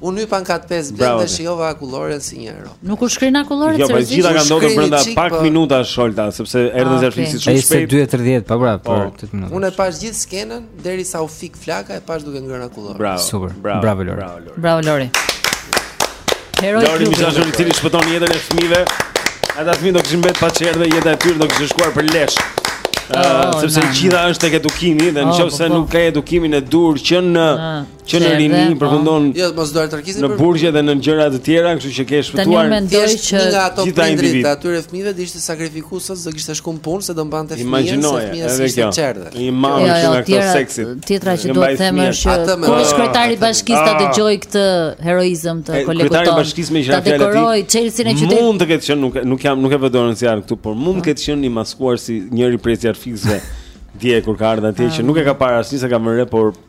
Unë hypa në kat 5, bleva dhe shijova akulloren si një hero. Nuk u shkri akullorja jo, po, seriozisht. Jo, gjitha kanë ndodhur brenda pak po. minuta sholta, sepse erdhën ah, zjarrfikësit shumë shpejt. Ai 2:30 pa pra, po. Unë e pashë gjithë skenën derisa u fik flaka e pashë duke ngrënë akulloren. Bravo. Super. Bravo, bravo Lori. Bravo Lori. Heroi i Klubit. Lori Mizazhuri i cili shpëtoi jetën e fëmijëve. Ata fëmijë do kishin mbet pa çerdhe dhe jeta e tyre do kishte shkuar për lesh. Oh, sepse gjitha është tek edukimi dhe oh, nëse po, po. nuk ka edukimin e duhur që në ah. Që në rini po. përfundon jo, mos do të në burgje dhe në gjëra të tjera, kështu që ke shpëtuar thjesht që nga ato prindërit të atyre fëmijëve të ishte sakrifikuar s'do kishte shkuar në punë se do mbante fëmijën se fëmija s'kishte çerdhe. Një mamë jo, që jo, nga këto seksi. Tjetra që duhet të them është që kur sekretari i bashkisë ta ah. dëgjoi këtë heroizëm të kolegut tonë. Sekretari i bashkisë me tjera fjalë. Ta dekoroi çelësin e qytetit. Mund të ketë qenë nuk nuk jam nuk e vë dorën si janë këtu, por mund të ketë qenë i maskuar si njëri prej zjarrfikësve. Dje kur ka ardhur atje që nuk e ka parë asnjë s'e ka vënë re, por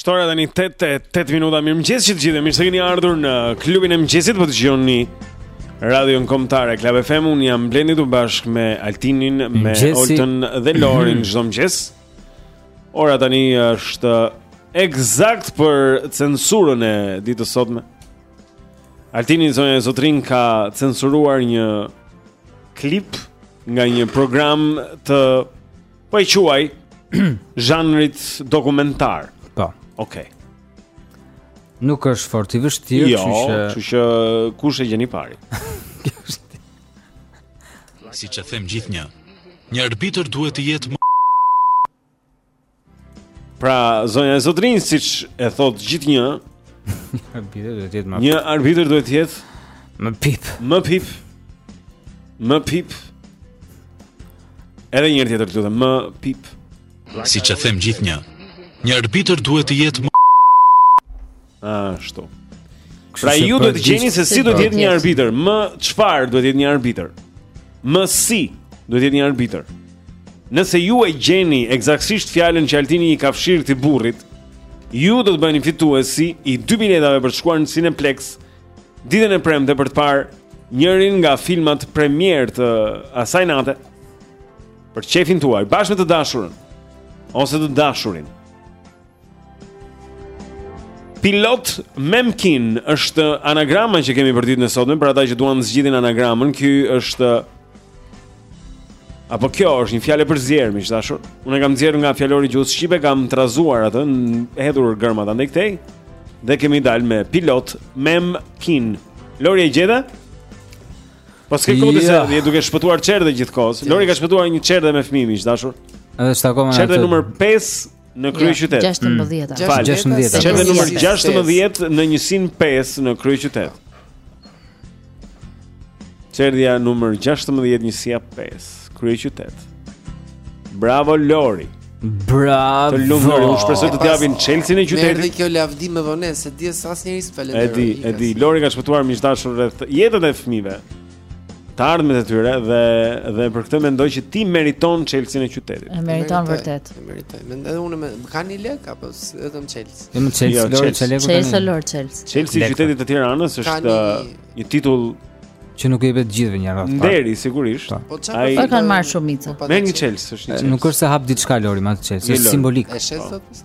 Është ora tani 8 e 8 minuta Mirëmëngjes që të gjithë Mirë se keni ardhur në Klubin e Mëngjesit Po dëgjoni Radion kombëtare Club FM Unë jam Blendi, këtu bashkë me Altinin Me Oltën dhe Lorin Çdo mëngjes Ora tani është ekzakt për censurën e ditës së sotme. Altini zonja e zotërinj ka censuruar një klip nga një program, ta po e quaj zhanrit dokumentar. Po. Okej. Okay. Nuk është fort i vështirë, jo, kështu që kështu që kush e gjen i pari. Siç e them gjithnjë, një arbitër duhet të jetë më... Pra, zonja e zotërinj, siç e thotë gjithnjë, një arbitër duhet të jetë... Më pip. Më pip. Më pip. Edhe një herë tjetër të të më pip. Siç e them gjithnjë, një arbitër duhet të jetë më... Ashtu. Pra ju duhet të gjeni se si duhet të jetë një arbitër, më çfarë duhet të jetë një arbitër. Më si duhet të jetë një arbitër. Nëse ju e gjeni ekzaktësisht fjalën që Altini i ka fshirë këtij burrit, ju do të bëheni fituesi i dy biletave për të shkuar në Cineplexx ditën e premte për të parë njërin nga filmat premierë të asaj nate për qejfin tuaj bashkë me të dashurën ose të dashurin. Pilot Memkin është anagrama që kemi për ditën e sotme për ata që duan të zgjidhin anagramën. Ky është Apo kjo është një fjalë e përzier, miq të dashur. Unë e kam nxjerrë nga fjalori i gjuhës shqipe, e kam trazuar atë, hedhur gërmat andej këtej dhe kemi dalë me pilot Memkin. Lori e gjete? Po s'ke kohë se je duke shpëtuar çerdhe gjithë kohës. Lori ka shpëtuar një çerdhe me fëmijë, miq të dashur. Është akoma. Çerdhja numër 5 në kryeqytet. 16. 16. Çerdhja numër 16 në njësinë 5 në kryeqytet. Çerdhja numër 16 njësia 5, kryeqytet. Bravo Lori. Bravo. Të lumtë, unë shpresoj të të japin çelësin e qytetit. Merri kjo lavdi me vonesë, se di se asnjëri s'faleminderit. Edi, Edi, Lori ka shpëtuar miq të dashur rreth jetën e fëmijëve. të ardhmet e tyre dhe dhe për këtë mendoj që ti meriton çelësin e qytetit. E meriton vërtet. E meriton. Mendoj edhe unë. Me ndonjë lek apo vetëm çelësin. Jo çelësin, jo, Lori çelësin. Çelësin Lori çelësin. Çelësi i qytetit të Tiranës është një titull që nuk i jepet të gjithëve një radhë. Nderi sigurisht. Po, po çfarë po e kanë marrë shumica? Me një çelës është një. Nuk është se hap diçka Lori me çelësin, është simbolik. Është sot.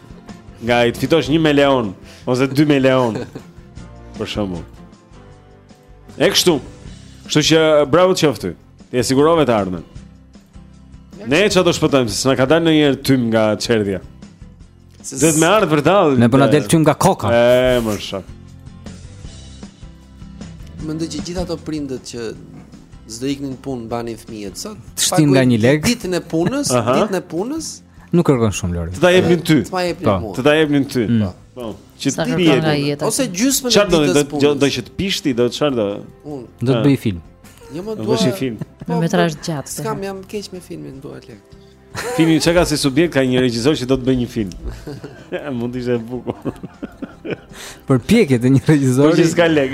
Nga që të fitosh një milion Ose dy milion Për shembull E kështu Kështu që bravo të qoftë Ti e sigurove të ardhmen Ne ça të shpëtojmë Se s'na ka dalë ndonjëherë tym nga çerdhja Dhe të ma ardhë për vërtet Neve po na del tym nga koka E, më shumë Mendo që gjithë ata prindërit që s'do iknin në punë, mbanin fëmijët Sot, shtin nga një lek Ditën e punës Ditën e punës Nuk kërkon shumë Lori. Të ta jepnin ty. Të ta jepnin po. mua. Të ta jepnin ty. Mm. Po. po. Që ti bie. Ose gjysmën e ditës. Çfarë do do do që të bësh ti, do çfarë do? Unë do të bëj film. Jo më dua. Bësh film. Po, metrazh të gjatë. S'kam jam keq me filmin, dua lek. Filmi që ka si subjekt ka një regjisor që do të bëjë një film. Mund të ishte e bukur. Përpjekjet e një regjisori. Po që s'ka lek.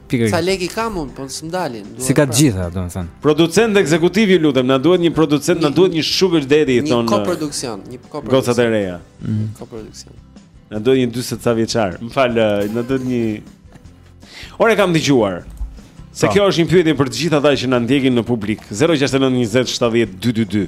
Pikërisht. Sa lekë kam unë, po s'më dalin. S'i ka të gjitha, domethënë. Producent ekzekutiv ju lutem, na duhet një producent, na duhet një sugar daddy i thonë. Një koproduksion, një koproduksion. Gocat e reja. Mhm. Koproduksion. Na duhet një 40 ca vjeçar. M'fal, na duhet një. Ore kam dëgjuar. Se po. kjo është një pyetje për të gjithë ata që na ndjekin në publik. 069 20 70 222.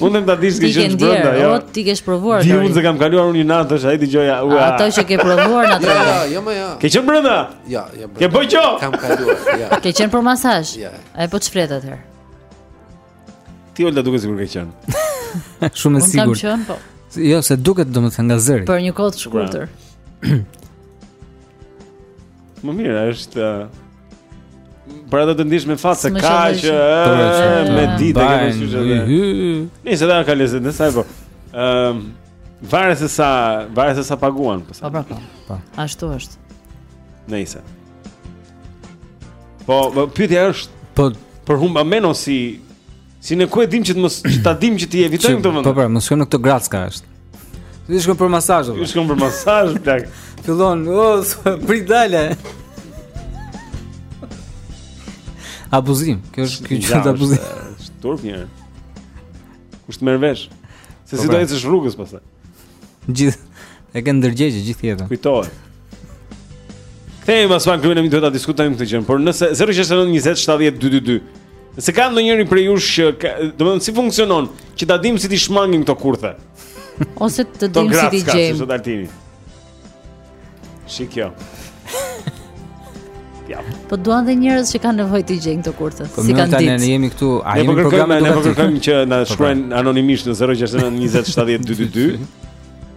Mundem ta dish se që është brenda, jo. Po ti ke provuar. Di unë se kam kaluar unë një natë tash, ai dëgjoja. Ato që ke provuar natë. Jo, jo, jo, më jo. Ke qenë brenda? Jo, jo brenda. Ke bëj qof. Kam kaluar, jo. Ke qenë për masazh? Jo. Ai po ç'flet atë. Ti ulta duke sigur ke qenë. Shumë e sigurt. Unë kam qenë, po. Jo, se duket domethënë nga zëri. Për një kohë të shkurtër. Më mirë, është Pra do të ndish me fat se ka që me ditë që është çështë. Nice dhe ka lezet, nëse apo. Ehm, varet se sa, varet se sa paguan, po. Po, po. Po. Ashtu është. Nice. Po, po pyetja është, po për humba menosi Si ne ku e dimë që të mos ta dimë që ta evitojmë këtë vend. Po pra, mos shkojmë në këtë gracka është. Ti shkon për masazh. Ti shkon për masazh plak. Fillon, oh, prit dale. Abuzim, kjo është kjo është abuzim. Turp njeri. Kush të merr vesh? Se po si do pra. ecësh rrugës pastaj? Gjithë e ke ndërgjegjë gjithë jetën. Kujtohet. Kthehemi pas pak luajmë duhet ta diskutojmë këtë gjë, por nëse 069 20 70 222. Nëse ka ndonjëri prej jush që domethënë si funksionon që ta dimë si t'i shmangim këto kurthe. Ose të dimë si t'i gjejmë. Shi kjo. Ja. Po duan dhe njerëz që kanë nevojë t'i gjejnë këto kurthe, po s'i kanë ditë. Po ne jemi këtu, a jemi po programin e kërkojmë që na po, po. shkruajnë anonimisht në 0692070222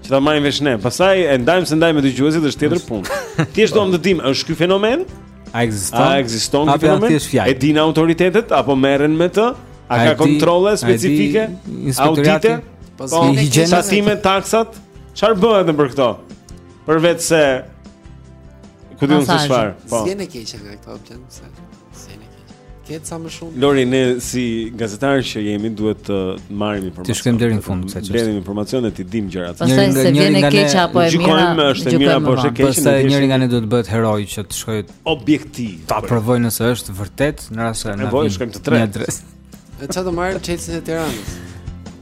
që ta marrim vesh ne. Pastaj e ndajmë s'e ndajmë me dëgjuesit është tjetër punë. Thjesht duam të dimë, është ky fenomen? A ekziston? A ekziston ky fenomen? E dinë autoritetet apo merren me të? A, a ka kontrolle specifike? Audite? Po, po higjiena, tatime, taksat? Çfarë bëhet për këto? Përveç se ku di un' se çfarë. Po. S'i vjen keq nga këto opsion se s'i vjen keq. Këtë sa më shumë. Lori ne si gazetarë që jemi duhet të marrim informacion. T'i shkojmë deri në fund kësaj çështjeje. Dhe informacione t'i dimë gjërat. Pastaj se vjen e keq apo e mira. Gjykojmë është e mirë apo është e keqe. Pastaj njëri nga ne duhet të bëhet heroi që të shkojë objektiv. Ta provojë nëse është vërtet në rast se na. Ne vojmë shkojmë të tre. E çfarë do marrim çelësin e Tiranës?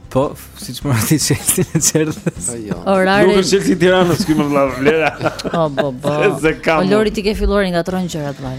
Po, siç e merr ti çelësin e qytetit po, jo. Orare... Nuk është çelësi Tiranës, s'ky më vla vlera O, bo, bo O, lori ti ke filluar nga të rënë qërat, vaj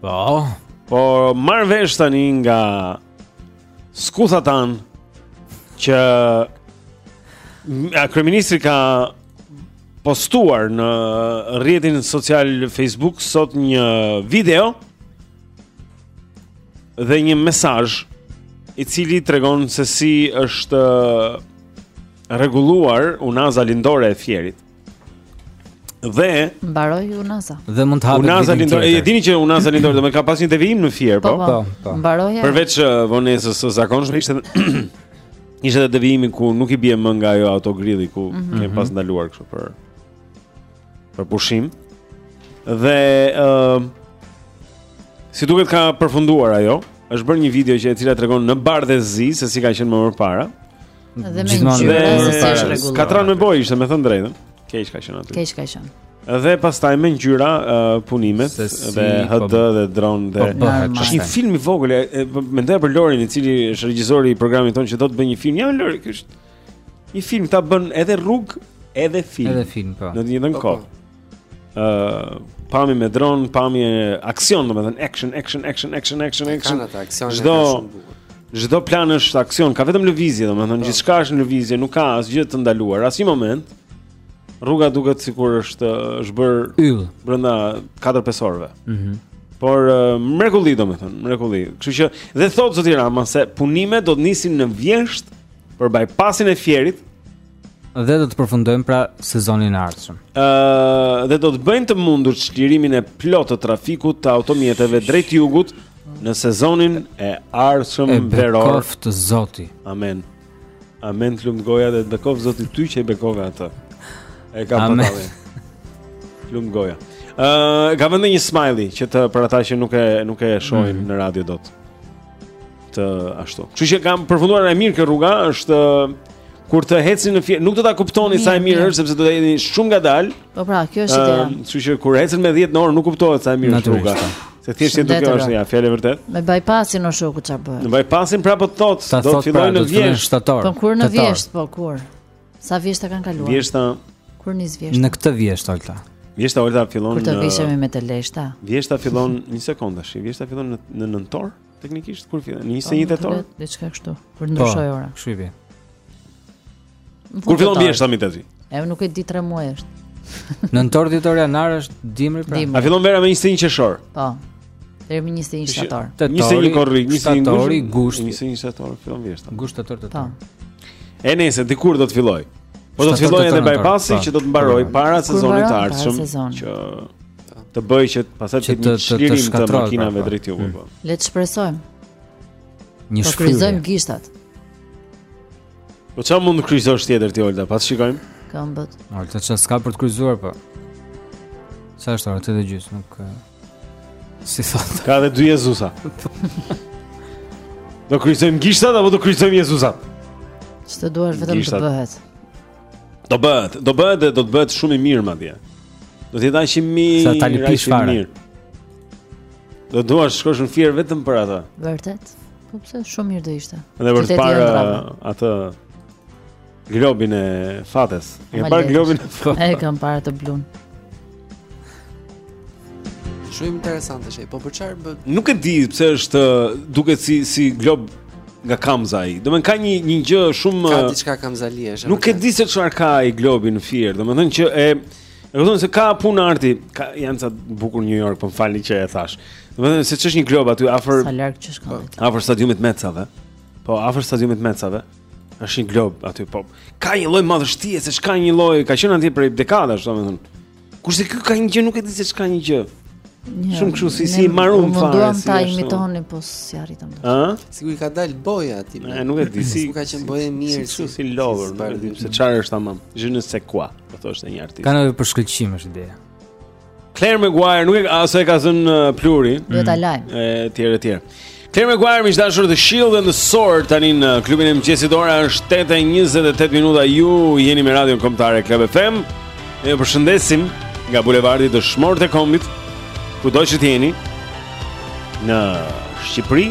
Po, po marr vesh tani nga skuthat tanë që kryeministri ka postuar në rrjetin social Facebook sot një video dhe një mesazh i cili tregon se si është rregulluar unaza lindore e Fierit. Dhe mbaroi Unaza. Dhe mund të hapet. Unaza lindore, e dini që Unaza lindore domethënë ka pas një devijim në Fier, po? Po, po. po. Mbaroi. Përveç uh, vonesës së zakonshme ishte ishte edhe devijimi ku nuk i biem më nga ajo autogrilli ku mm -hmm. kemi pas ndaluar kështu për për pushim. Dhe ë uh, si duket ka përfunduar ajo. Është bërë një video që e cila tregon në bardh e zi se si ka qenë më parë. Gjithmonë dhe katran me bojë ishte, me thënë të drejtën. Keq ka qenë aty. Keq ka qenë. Dhe pastaj me ngjyra uh, punimet si, dhe HD po, dhe dron dhe po, po, është një film i vogël. Mendoj për Lorin i cili është regjisori i programit tonë që do të bëjë një film. Ja Lori, ky është një film ta bën edhe rrugë, edhe film. Edhe film, po. Në një kohë. ë uh, pamje me dron, pamje aksion, domethënë action, action, action, action, action, action. Çdo çdo plan është aksion, ka vetëm lëvizje, domethënë po. gjithçka është në lëvizje, nuk ka asgjë të ndaluar. Asnjë moment rruga duket sikur është është bërë brenda 4-5 orëve. Mhm. Mm Por uh, mrekulli domethënë, mrekulli. Kështu që dhe thotë zoti Rama se punimet do të nisin në vjeshtë për bypassin e Fierit, Dhe do të përfundojnë para sezonit të ardhshëm. Ëh, uh, dhe do të bëjnë të mundur çlirimin e plotë të trafikut të automjeteve drejt jugut në sezonin e ardhshëm veror. Bekoftë Zoti. Amen. Amen lumtë goja dhe bekoftë Zoti ty që i bekove atë. E ka patallë. Lumtë goja. Ëh, uh, ka vënë një smiley që të për ata që nuk e nuk e shohin mm. në radio dot. të ashtu. Kështu që ka përfunduar e mirë kjo rruga, është kur të ecni në Fier, nuk do ta kuptoni sa e mirë është sepse do të ecni shumë ngadalë. Po pra, kjo është ideja. Kështu që kur ecën me 10 në orë nuk kuptohet sa e mirë është rruga. Se thjesht të duket është ja, fjalë vërtet. Me bypassin ose shiko çfarë bëhet. Me bypassin prapë po thotë, do të fillojë në vjeshtë shtator. Po kur në vjeshtë, po kur. Sa vjeshta kanë kaluar? Vjeshta. Kur nis vjeshta? Në këtë vjeshtë Olta. Vjeshta Olta fillon në Kur të vishemi me të leshta. Vjeshta fillon një sekondë tash. Vjeshta fillon në në nëntor teknikisht kur fillon? Në 21 po, tetor. Diçka kështu. Kur ndryshon po, ora. Kështu i bie. Kur fillon vjeshta mi tash? E unë nuk e di 3 muaj është. Nëntor dhjetor janar është dimri pra. A fillon vera me 21 qershor? Po. Deri më 21 shtator. 21 korrik, 21 shtator, gusht, 21 shtator fillon vjeshta. Gusht shtator tetor. Po. E nëse dikur do të fillojë. Po do të fillojë edhe bypassi që do të mbarojë para sezonit të ardhshëm që të bëjë që pastaj të ketë çlirim të makinave po. drejt jugut. Po. Le të shpresojmë. Një shpresë. Po kryqëzojmë gishtat. Po çfarë mund të kryqëzosh tjetër ti Olta? Pa ta shikojmë. Këmbët. Olta çfarë s'ka për të kryqëzuar po. Sa është ora? 8:30 nuk. Si thotë. Ka dhe dy Jezusa. do kryqëzojmë gishtat apo do kryqëzojmë Jezusat? Ç'të duash vetëm të bëhet. Do bëhet, do bëhet dhe do të bëhet shumë i mirë madje. Do të jetë aq i mirë. Sa ta nipish fare. Do të duash të shkosh në Fier vetëm për atë. Vërtet. Po pse shumë mirë do ishte. Dhe për të parë atë Globin e fates. E kam parë globin e fates. E kam parë të blun. Shumë interesante shej. Po për çfarë bë? Nuk e di pse është duket si si glob nga Kamza ai. Domethënë ka një një gjë shumë Ka diçka kamzalie është. Nuk e di se çfarë ka ai globi në Fier. Domethënë që e e kupton se ka punë arti, ka ca ca bukur New York, po më falni që e thashë. Domethënë seç është një glob aty afër Sa larg që shkon. Afër stadiumit Metsave. Po afër stadiumit Metsave. Është një glob aty po. Ka një lloj madhështie seç ka një lloj, ka qenë atje prej dekadash, domethënë. Kurse ky ka një gjë, nuk e di seç ka një gjë. Ja, Shumë kështu si si marrun fare. U munduam ta imitonim, po s'ia arritëm. Ëh? Sigur i ka dalë boja aty. Ne nuk e di si. Nuk ka qenë bojë e mirë, si si lover, nuk e di se çfarë është tamam. Je ne sais quoi, po thoshte një artist. Kanë për shkëlqim është ideja. Claire Maguire nuk e, aso e ka zënë uh, pluhuri. Do ta mm. lajmë. Etj etj. Claire Maguire miq të dashur The Shield and the Sword tani në klubin e mëngjesit, ora është 8:28 minuta ju jeni me Radion Kombëtare Club FM. Ne ju përshëndesim nga bulevardi Dëshmorët e Kombit. Kudo që të jeni në Shqipëri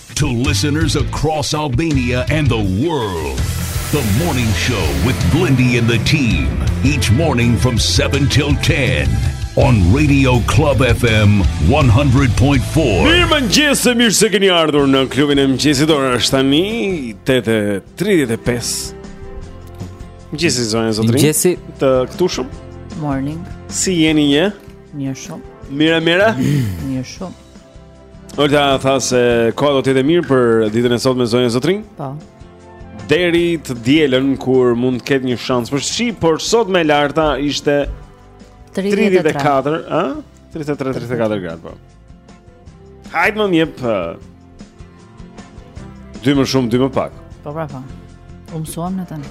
To listeners across Albania and the world, the morning show with Blendi and the team, each morning from 7 till 10 on Radio Club FM 100.4. Mirëmëngjes, mirë se keni ardhur në klubin e mëngjesit, ora është tani 8.35. Mëngjes, zonja e zotërinj. Mëngjes. Të këtu shumë. Morning. Si jeni një? Një shumë. Mirë, mirë. Një shumë. Olta tha se koha do të jetë e mirë për ditën e sotme zonja e zotërinj. Po. Deri të dielën kur mund të ketë një shans për shi, por sot më e larta ishte 34, 34 a? 33 34 gradë po. Hajt më jep uh, Dy më shumë, dy më pak Po pra po U mësuam ne tani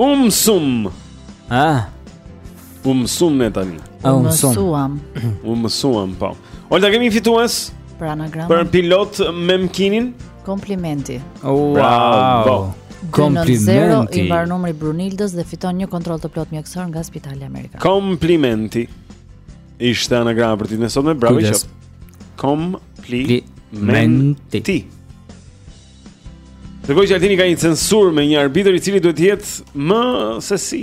U mësuam Ah U mësuam ne tani. U mësuam. U mësuam, po. Olta kemi fitues për anagramën. Për pilot me mkinin. Komplimenti. Wow. Bravo. Komplimenti. I mbaron numri Brunildës dhe fiton një kontroll të plotë mjekësor nga Spitali Amerikan. Komplimenti. Ishte anagrama për ditën e sotme. Bravo që. Komplimenti. Ti. Dhe që Altini ka një censurë me një arbitër i cili duhet të jetë më se si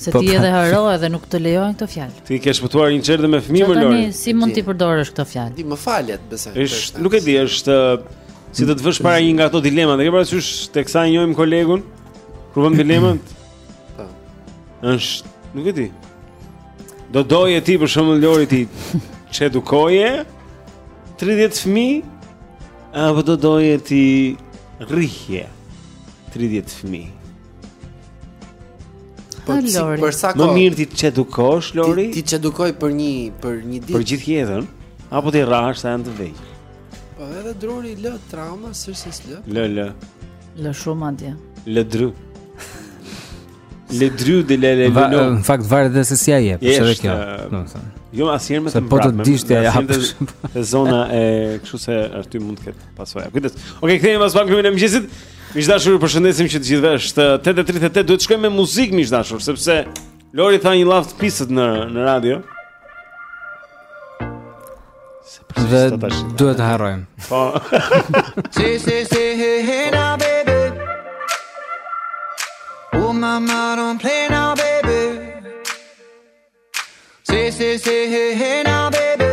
Se po, ti edhe hero edhe nuk të lejojnë këto fjalë. Ti ke shpëtuar një çerdhe me fëmijë Lori. Tani si mund t'i përdorësh këto fjalë? Ti më falet, besoj. Është, nuk e di, është si do të vësh para një nga ato dilemat. Ne ke parasysh teksa i njohim kolegun kur vëmë dilemën? Po. Është, nuk e di. Do doje ti për shembull Lori t'i çedukoje 30 fëmijë apo do doje t'i rrihje 30 fëmijë? Po si për sa kohë? Më mirë t'i çedukosh Lori. T'i çedukoj për një për një ditë. Për gjithë jetën apo t'i rrahësh sa janë të vegjël. Po edhe druri lë trauma, s'është se s'lë. Lë lë. Lë shumë atje. Lë dru. Lë dru de lë lë. Në fakt varet edhe se si ia jep, pse kjo, domethënë. Jo asnjëherë më të mbrapsht. Po të dish ti ajo zona e, kështu se aty mund të ketë pasojë. Kujdes. Okej, kthehemi pas vakut në mëngjesit. Miq të dashur, ju përshëndesim që të gjithëve është 8:38. Duhet të shkojmë me muzikë miq të dashur, sepse Lori tha një llaf të pisët në në radio. Dhe duhet të harrojmë. Po. Si si si he he now baby. Oh mama don't play now baby. Si si si he he na baby.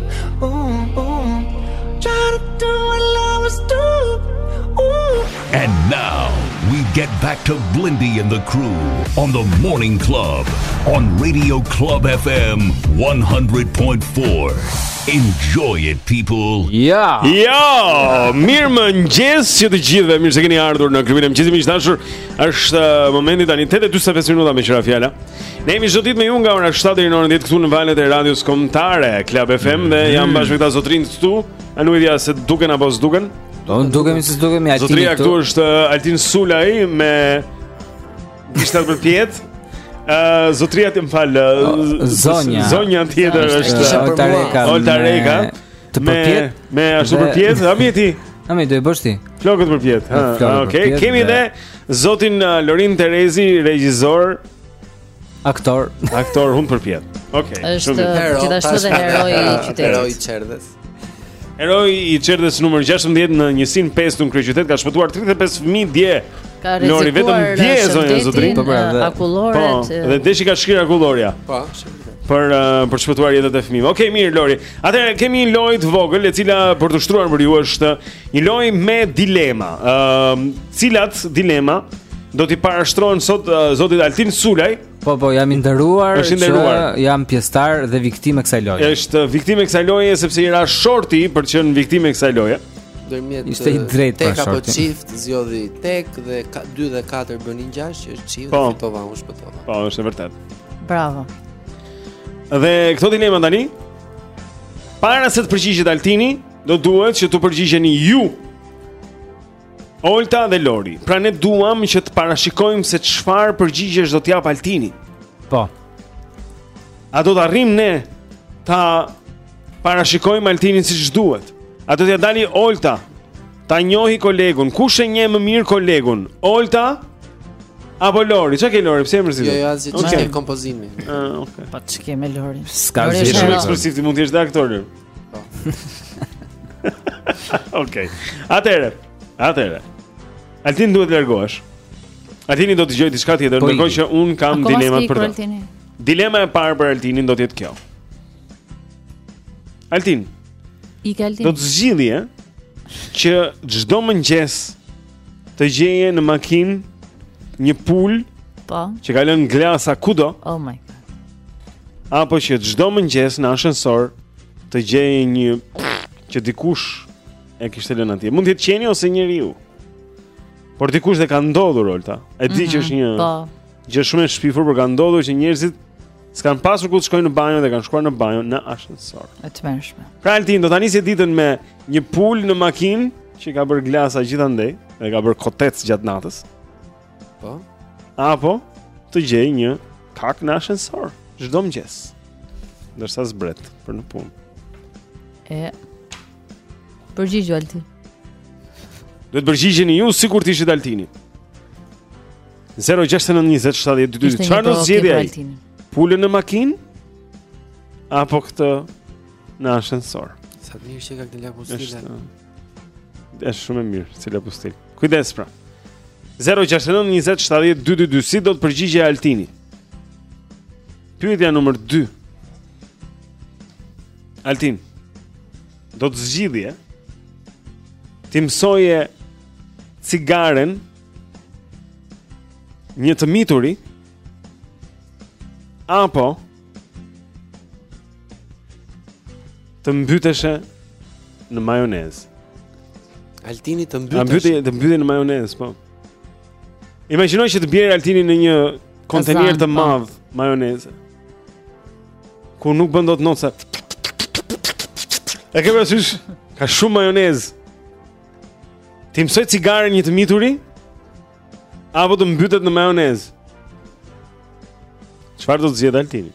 And now we get back to Blendi and the crew on the Morning Club on Radio Club FM 100.4. Enjoy it people. Ja. Ja, mirëmëngjes që të gjithëve, mirë se keni ardhur në klubin e mëngjesit miq të dashur. Është uh, momenti tani 8:45 minuta meqë ra fjala. Ne jemi çdo ditë me ju nga ora 7 deri në orën 10 këtu në valët e radios kombëtare Club FM dhe mm. jam bashkë me këta zotërinj këtu. A nuk e di se duken apo s'duken? Do të dukemi se dukemi Altin. Zotëria këtu është uh, Altin Sulaj me gishtat përpjetë. Ë uh, zotëria ti më fal. Uh, zonja. Zonja tjetër është Olta Reka. Olta Reka. Të përpjetë me ashtu përpjetë, a mjeti? A mjeti do e bësh ti? Flokët përpjetë. Okej, kemi edhe Zotin uh, Lorin Terezi, regjisor, aktor, aktor hundëpërpjetë. Okej. Okay, është gjithashtu edhe heroi i qytetit. Heroi i Çerdhes. Heroi i Çerdhes numër 16 në njësinë 5 në kryeqytet ka shpëtuar 35 fëmijë dje. Ka rrezikuar. Lori vetëm dje zonja zotërinj. Po pra, akulloret. Po, dhe deshi ka shkrirë akullorja. Po, Për uh, për të shpëtuar jetën e fëmijëve. Okej, okay, mirë Lori. Atëherë kemi një lojë të vogël e cila për ta shtruar për ju është një lojë me dilema. Ëm, ehm, uh, cilat dilema do t'i parashtrohen sot uh, zotit Altin Sulaj? Po po, jam i nderuar që jam pjesëtar dhe viktimë e kësaj loje. Është viktimë e kësaj loje sepse i ra shorti për të qenë viktimë e kësaj loje. Ndërmjet ishte i drejtë për shortin. Tek apo çift zgjodhi tek dhe 2 dhe 4 bënin 6, është çift po. fitova, unë shpëtova. Po, është e vërtetë. Bravo. Dhe këto dilema tani para se të përgjigjet Altini, do duhet që t'u përgjigjeni ju. Olta dhe Lori. Pra ne duam që të parashikojmë se çfarë përgjigjesh do të japë Altini. Po. A do të arrijmë ne ta parashikojmë Altinin siç duhet? A do t'ia dalë Olta Ta njohë kolegun. Kush e njeh më mirë kolegun? Olta apo Lori? Çka ke Lori? Pse je mërzitur? Jo, jo, asgjë, çka okay. ke kompozimi. Ëh, ah, okay. Po ç'ke me Lori? S'ka asgjë. Është shumë ekspresiv, ti mund të jesh dhe aktor. Po. Okej. Atëre. Atëre. Altin duhet të largohesh. Altini do të dëgjojë diçka tjetër, po ndërkohë që unë kam dilema për të. Dilema e parë për Altinin do të jetë kjo. Altin. Ik Altin. Do të zgjidhje që çdo mëngjes të gjeje në makinë një pulë po që ka lënë glasa kudo. Oh my god. Apo që çdo mëngjes në ashensor të gjeje një që dikush e kishte lënë atje. Mund të jetë qeni ose njeriu. Por dikush dhe ka ndodhur Olta. E di mm -hmm, që mhm, është një po. Gjë shumë e shpifur, por ka ndodhur që njerëzit S'kanë pasur ku të shkojnë në banjo dhe kanë shkuar në banjo në ashensor. E tmerrshme. Pra Altin do ta nisje ditën me një pulë në makinë që ka bërë glasa gjithandej dhe ka bërë kotec gjatë natës. Po. Apo të gjeje një kakë në ashensor çdo mëngjes. Ndërsa zbret për në punë. E përgjigju Altin. Duhet të përgjigjeni ju sikur të ishit Altini. 069207222 Çfarë do zgjidhte ai? Pulën në makinë apo këtë në ashensor? Sa mirë që ka këtë lapustil. Është shumë e mirë, si lapustil. Kujdes pra. 069207222 si do të përgjigjej Altini? Pyetja numër 2. Altin. Do të zgjidhje t'i mësoje cigaren Një të mituri apo të mbyteshe në majonez. Altini të mbytej. Mbytej të mbytej në majonez, po. Imagjino që të bjerë Altini në një kontenier të po. madh majoneze. Ku nuk bën dot not. E ke parasysh? Ka shumë majonez. T'i mësojë cigaren një të mituri Apo të mbytet në majonez Çfarë do të zgjedhë Altini?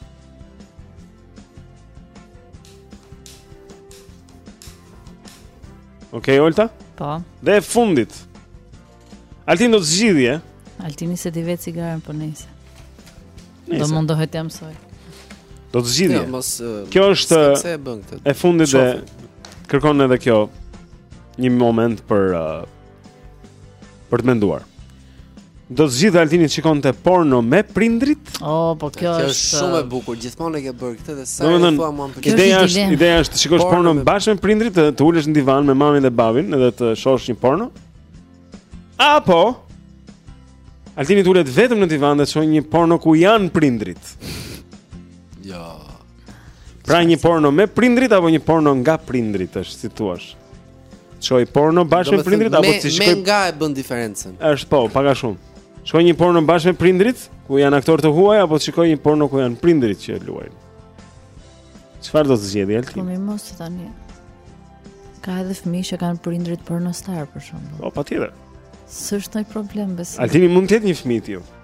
Okej, okay, Olta? Po Dhe e fundit Altini do të zgjidhje. Altini s'e di vetë cigaren po nejse. Do mundohet t'ia mësojë. Do të zgjidhje. Jo, mos. Kjo s'e bën këtë. E fundit dhe kërkon edhe kjo një moment për uh, për të menduar. Do të zgjidhte Altini të shikonte porno me prindërit? Oh, po kjo është kjo është shumë e bukur. Gjithmonë e ke bërë këtë dhe sa e thua mua për këtë. Ideja është, ideja është të shikosh porno bashkë me prindërit, të, të ulesh në divan me mamin dhe babin dhe të shohësh një porno. Apo Altini të ulet vetëm në divan dhe të shohë një porno ku janë prindërit. Jo. Ja. Pra një porno me prindërit apo një porno nga prindërit është si thua? Të shohë porno bashkë me prindërit apo të shikojë? Me nga e bën diferencën. Është po, pak a shumë. Të shikojë një porno bashkë me prindërit, ku janë aktorë të huaj apo të shikojë një porno ku janë prindërit që luajnë. Çfarë do të zgjedhë Altini? Po më mos tani. Ka edhe fëmijë që kanë prindërit pornostar për shembull. Po patjetër. S'është ndonjë problem besoj. Altini mund të jetë një fëmijë i tillë.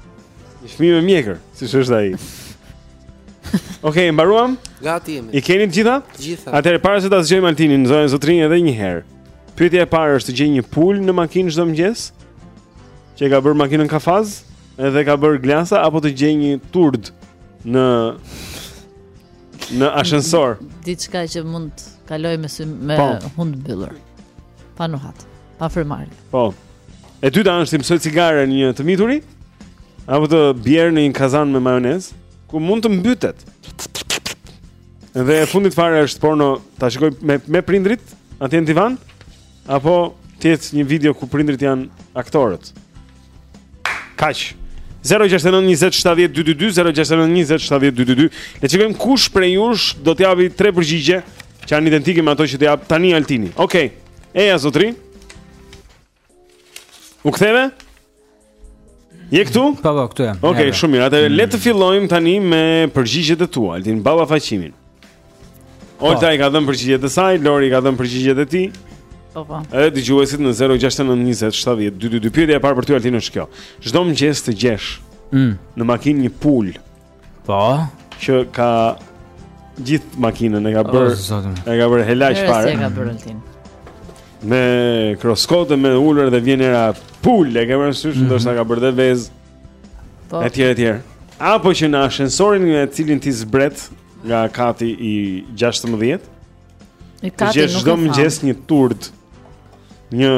Një fëmijë me mjekër, siç është ai. Okej, okay, mbaruam? Gati jemi. I keni të gjitha? Të gjitha. Atëherë para se ta zgjojmë Altinin, zonja zotërinj edhe një herë. Pyetja e parë është të gjejë një pulë në makinë çdo mëngjes? Që ka bërë makinën kafaz, edhe ka bërë glasa apo të gjejë një pordhë në Në ashensor. Diçka që mund ta kalojë me sy me po. hundë mbyllur. Pa nuhat, pa frymë marrë. Po. E dyta është t'i mësojë cigaren një të mituri, apo të bjerë në një kazan me majonez, ku mund të mbytet. Dhe e fundit fare është porno, ta shikojë me me prindërit atje në divan. Apo të jetë një video ku prindërit janë aktorët. Kaq. 0692070222 0692070222. Le të shikojmë kush prej jush do të japë tre përgjigje që janë identike me ato që do të japë tani Altini. Okej. Okay. Eja zotëri. U ktheve? Je këtu? Po, po, këtu jam. Okej, okay, shumë mirë. Atëherë le të fillojmë tani me përgjigjet e tua, Altin, ballafaqimin. Po. Olta i ka dhënë përgjigjet e saj, Lori i ka dhënë përgjigjet e tij. Po, po. Edhe dëgjuesit në 069 20 70 222 pyetja e parë për ty Altin është kjo. Çdo mëngjes të gjesh mm. në makinë një pulë Po, që ka gjithë makinën e ka bërë. Oh, Zoti im. E ka bërë helaq fare. E ka bërë Altin. Me s'ke ku të ulesh dhe vjen era pulë, e ke vënë sysh, mhm. ndoshta mm -hmm. ka bërë dhe vezë. Po. Etj etj. Apo që në ashensorin me të cilin ti zbret nga kati i 16. Të ketë çdo mëngjes një turd. Një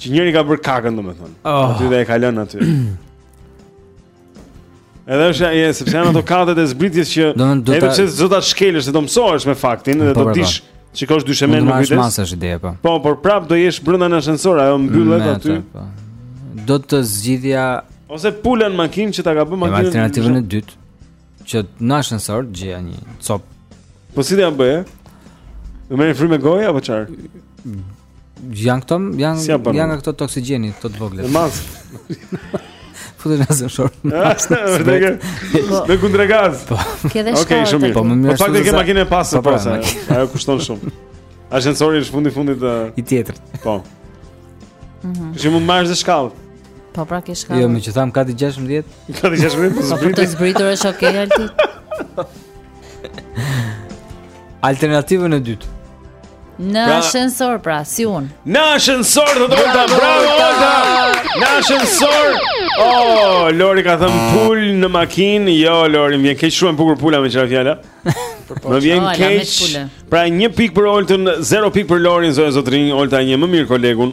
që njëri ka bër kakën domethënë. Oh. Aty dhe e ka lënë aty. Edhe është e sepse janë ato katet e zbritjes. S'ke dhe pse do ta shkelësh se do mësohesh me faktin dhe po, do po, dish po. që ka dyshemenë në kujtesë. Madje s'është ide po. Po, por prapë do jesh brenda në ashensor, ajo mbyllet aty. Do të zgjidhja ose pulë në makinë që ta ka bërë makinën. Në alternativën e dytë që në ashensor gjeja një copë. Po si do ja bëje? Do marrësh frymë gojë apo çfarë? Janë këto, janë si janë nga këto të oksigjenit, këto të vogla. Maskë. Futet në ashensor. Me kundragaz. Po. Ke dhe shkallë. Okej, shumë mirë. Po më mirë. Po fakti që makinë e pastër po, po, po Ajo kushton shumë. Ashensori është fundi fundit i tjetrit. Po. Mhm. Jo, mund të marrësh dhe shkallë. Po pra ke shkallë. Jo, meqë thamë kati 16. Kati 16 po zbrit. Po të zbritur është okay Altin. Alternativën e dytë. Në pra, ashensor pra, si unë. Në ashensor do të thotë bravo Olta. Në ashensor. Oh, Lori ka thënë pulë në makinë. Jo, Lori, më vjen keq shumë bukur pula me çfarë fjala. Më vjen keq. Pra një pikë për Oltën, 0 pikë për Lorin, zonja zotërinj, Olta njeh më mirë kolegun.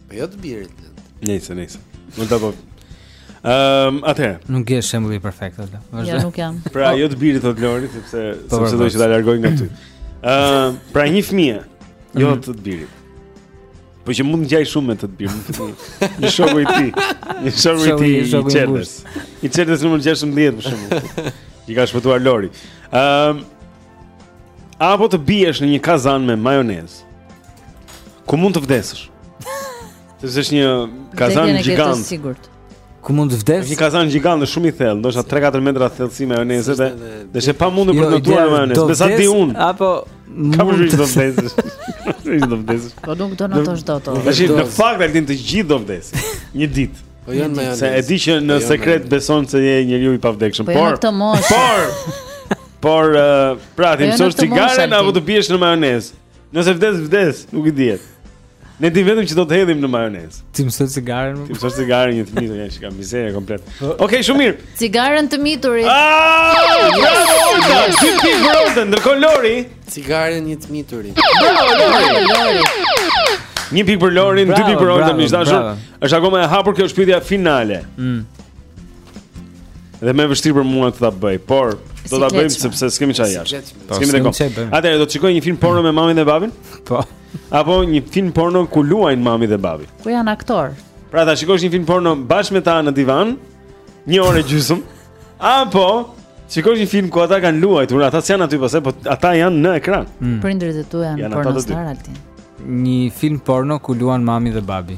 Po jo të birit. Nëse, nëse. Mund ta bëj. Ehm, um, atë. Nuk je shembulli perfekt atë. Vazhdo. Jo, nuk jam. Pra, jo të biri thotë Lori sepse po, sepse do të ta largoj nga ty. Ehm, um, pra një fëmijë, jo mhm. të të birit. Po që mund të ngjajë shumë me të të birit. Një shok i tij. Një shok i tij i çerdhes. I çerdhes numër 16 për shembull. I ka shpëtuar, Lori. Ehm, um, Apo të biesh në një kazan me majonezë. Ku mund të vdesësh? Se është një kazan gjigant. Sigurt. Ku mund të vdesësh? Një kazan gjigant shumë i thellë, ndoshta 3-4 metra thellësi me majonezë dhe dhe është e pamundur për jo, të notuar majonezë. Me sa di unë. Apo mund të vdesësh. Ti do vdesësh. Po nuk do notosh dot. Tash në fakt Altin të gjithë do vdesim. Një ditë. Po jo në majonezë. Se e di që në po sekret beson se je njeriu i pavdekshëm. Po, por. Po. Por uh, pra t'i mësosh cigaren apo të biesh në majonez. Nëse vdes vdes, nuk i dihet. Ne dimë vetëm që do të hedhim në majonez. T'i mësosh cigaren? T'i mësosh cigaren një të mituri, ja shikam mizerje komplet. Okej, okay, shumë mirë. Cigaren të miturit. Ah! Ti ti brother, ndërkohë Lori, cigaren një të miturit. Bravo Lori, Lori. Një pikë për Lorin, dy pikë për Oltën, miq të dashur. Është akoma e hapur kjo sfida finale. Mm. Dhe më e vështirë për mua të ta bëj, por do ta bëjmë sepse s'kemi ça i bëjmë. S'kemi të kohë. Atëherë do të shikoje një film porno me mamin dhe babin? Po. Apo një film porno ku luajnë mami dhe babi? Ku janë aktorë? Pra ta shikosh një film porno bashkë me ta në divan, një orë e gjysmë. Apo të shikosh një film ku ata kanë luajtur, ata s'janë aty pastaj, po ata janë në ekran. Mm. Prindërit e tu janë pornostar Altin. Një film porno ku luan mami dhe babi.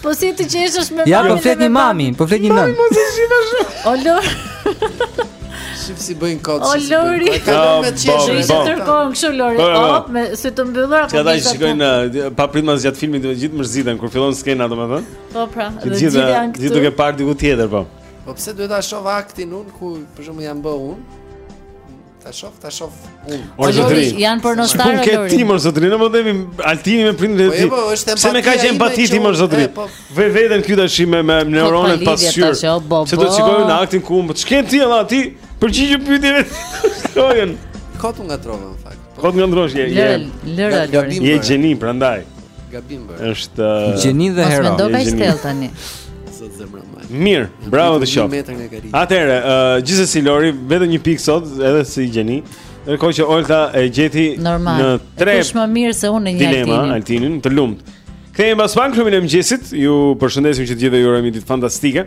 Po si të qeshësh me mamin? Ja po flet një mami, po flet një nën. Mami mos e shifsh. O Lori. Shif si bëjnë kot. O Lori. Ka me të qeshë. Ishte tërë kohën kështu Lori. Po, po. Hop, me sy të mbyllur apo. Ata i shikojnë eh, papritmas gjatë filmit dhe gjithë mërziten kur fillon skena domethënë. Po pra. Të gjithë janë këtu. Gjithë duke parë diku tjetër po. Po pse duhet ta shoh aktin unë ku për shembull jam bë unë? Ta shof, ta shof. O zotri, janë për nostalgji. Nuk ke ti mor zotri, më themi Altini me prindërit e tij. Po, po, se më ka qenë empati ti mor zotri. Po. Vë veten këtu tash me me po, neuronet pasqyrë. Se do të shikojmë aktin ku unë çken ti edhe ti përgjigje pyetjeve. Shkojën. Kot ngatrrove në fakt. Kot nga ndrosh je. Je lëra. Je gjeni prandaj. Gabim bër. Është gjeni dhe hero. Mos mendova stel tani. Sot zemra më. Mirë, bravo të shoh. Atëre, uh, gjithsesi Lori, vetëm një pikë sot edhe si gjeni. Ndërkohë që Olta e gjeti Normal. në 3. Është më mirë se unë njeh Altinin. Dilema Altinin, të lumtë. Kthehemi pas pak në klubin e mëngjesit. Ju përshëndesim që të gjithëve, ju urojmë ditë fantastike.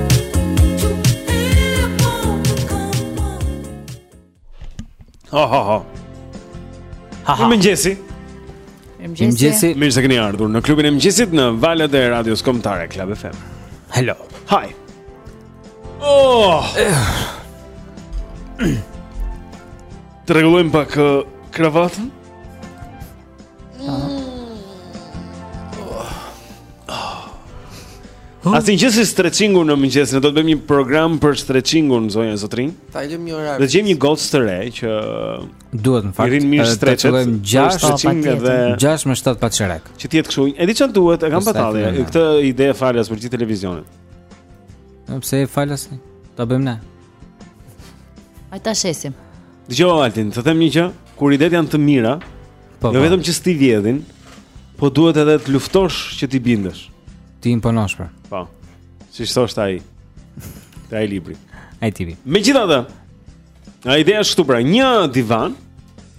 Ha ha ha. Ha ha. Mëngjesi. Mëngjesi. Mirë se keni ardhur në klubin e mëngjesit në valët e radios kombëtare Club FM. Hello. Hi. Oh. Të rregullojmë pak uh, kravatën. Huh? Asnjë gjë si stretchingu në mëngjes, ne do të bëjmë një program për stretchingun zonja e zotërinj. Ta lëm një orar. Do të gjejmë një gocë të re që duhet në fakt. Rin mirë stretchet. Do të gjejmë 6 patjetër dhe 6 me 7 pa çerek. Që të jetë kështu. E di ça duhet, e kam patalli. Këtë ide e fal falas për gjithë televizionin. Po pse e falas? Ta bëjmë ne. Ai ta shesim. Dgjoj Altin, të them një gjë, kur idetë janë të mira, po, jo po. vetëm që s'ti vjedhin, po duhet edhe të luftosh që ti bindesh. Ti imponosh pra. Po. Siç thoshte ai. Te ai libri. Ai ti vi. Megjithatë, a ideja është këtu pra, një divan,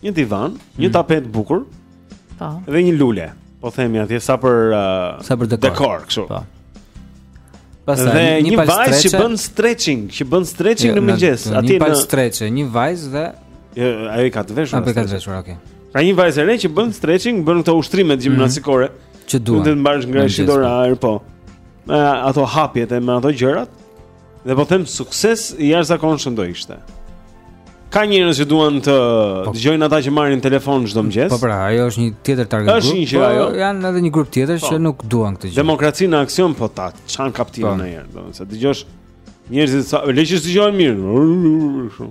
një divan, një mm. tapet bukur, Po. Dhe një lule, po themi atje sa për uh, sa për dekor, dekor kështu. Po. Pastaj dhe një, një vajzë që bën stretching, që bën stretching jo, në mëngjes, atje në një palë stretche, një vajzë dhe jo, ajo i ka të veshur. Apo ka të veshur, okay. Pra një vajzë e re që bën stretching, bën këto ushtrime mhm. gjimnastikore. Mm -hmm. Që duan. Mund të mbash ngresh dorë, po. Me ato hapjet e me ato gjërat. Dhe po them sukses i jashtëzakonshëm do ishte. Ka njerëz që duan të po. dëgjojnë ata që marrin telefon çdo mëngjes. Po pra, ajo është një tjetër target group. Është një që po, ajo. Janë edhe një grup tjetër po. që nuk duan këtë gjë. Demokraci në aksion po ta çan kaptinë nganjëherë, domethënë se dëgjosh njerëzit sa leqe dëgjohen mirë.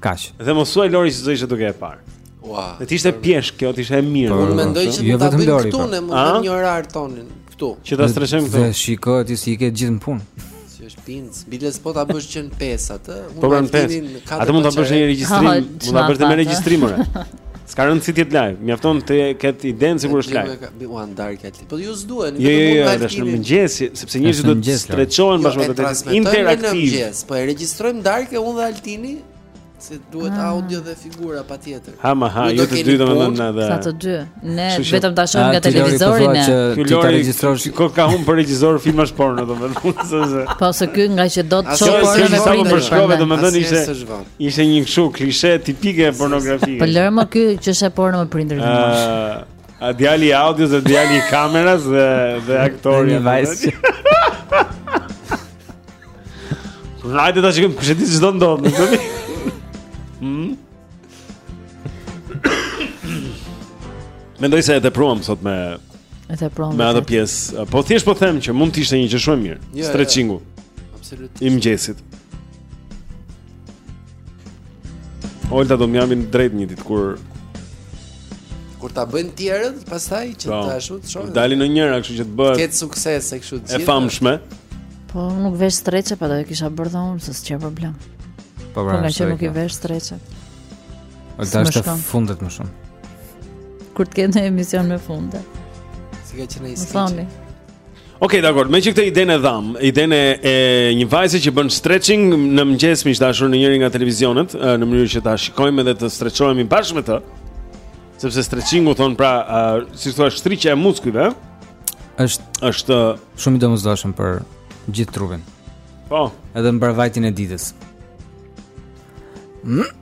Kaç. Dhe mos thuaj Lori se do ishte duke e parë. Ua. Dhe ti ishte pjesh, kjo ti ishte e mirë. Unë mendoj që jo ta bëjmë këtu ne mund të një orar tonin këtu. Që ta streshojmë këtu. Dhe shikoj ti si i ke gjithë në punë. Si është pinc, bile s'po ta bësh që në pesë atë. Po në pesë. Atë mund ta bësh një regjistrim, mund ta bësh me regjistrimore. S'ka rëndësi të jetë live, mjafton të ketë idenë sikur është live Ua ndarë këtë Po ju s'duhen, jo, vetëm jo, jo, është në mëngjes, sepse njerëzit do të streçohen jo, bashkë me të interaktiv. Në mëngjes, po e regjistrojmë në darkë unë dhe Altini, se duhet ah. audio dhe figura patjetër. Ama, ju të dy domethënë edhe. Sa të dy. Ne vetëm ta shohim nga televizori ne. Ky Lori të regjistrosh. Ku ka humbë për regjisor filmash porno domethënë. Po se ky nga që do të shohë porno me prindër. Sa për shkove domethënë ishte ishte një kështu klishe tipike pornografike. Po lërë më ky që është porno me prindër. A djali i audios dhe djali i kameras dhe dhe aktori. Një vajzë. Hajde ta shikojmë kush e di ç'do ndodhë në këtë. Hm. Mendoj se e tepruam sot me e tepruam me atë pjesë. Po thjesht po them që mund të ishte një gjë shumë e mirë. Jo, jo, jo. Stretchingu. Absolutisht. I mëngjesit. Olta do më japin të drejtë një ditë kur kur ta bëjnë tjerët, pastaj që po, të ashtu të shohin. Dalin në njëra, kështu që të bëhet. Ket sukses e kështu të gjithë. E famshme. Po, nuk vesh streçe, pa do e kisha bërë dhe unë, se s'ka problem. Po, pra, po, që nuk i vesh streçe. Olta është te fundet më shumë. Kur të ketë emision me funde. Si ka qenë ai? Thoni. Ok, dakor. Meqë këtë idenë e dhamë, idenë e një vajze që bën stretching në mëngjes miq të dashur në njërin nga televizionet, në mënyrë që ta shikojmë edhe të stretchohemi bashkë me të. Sepse stretchingu thonë pra, si thua, shtriqja e muskujve, është është shumë i domosdoshëm për gjithë trupin. Po, edhe mbarëvajtjen e ditës. Mm?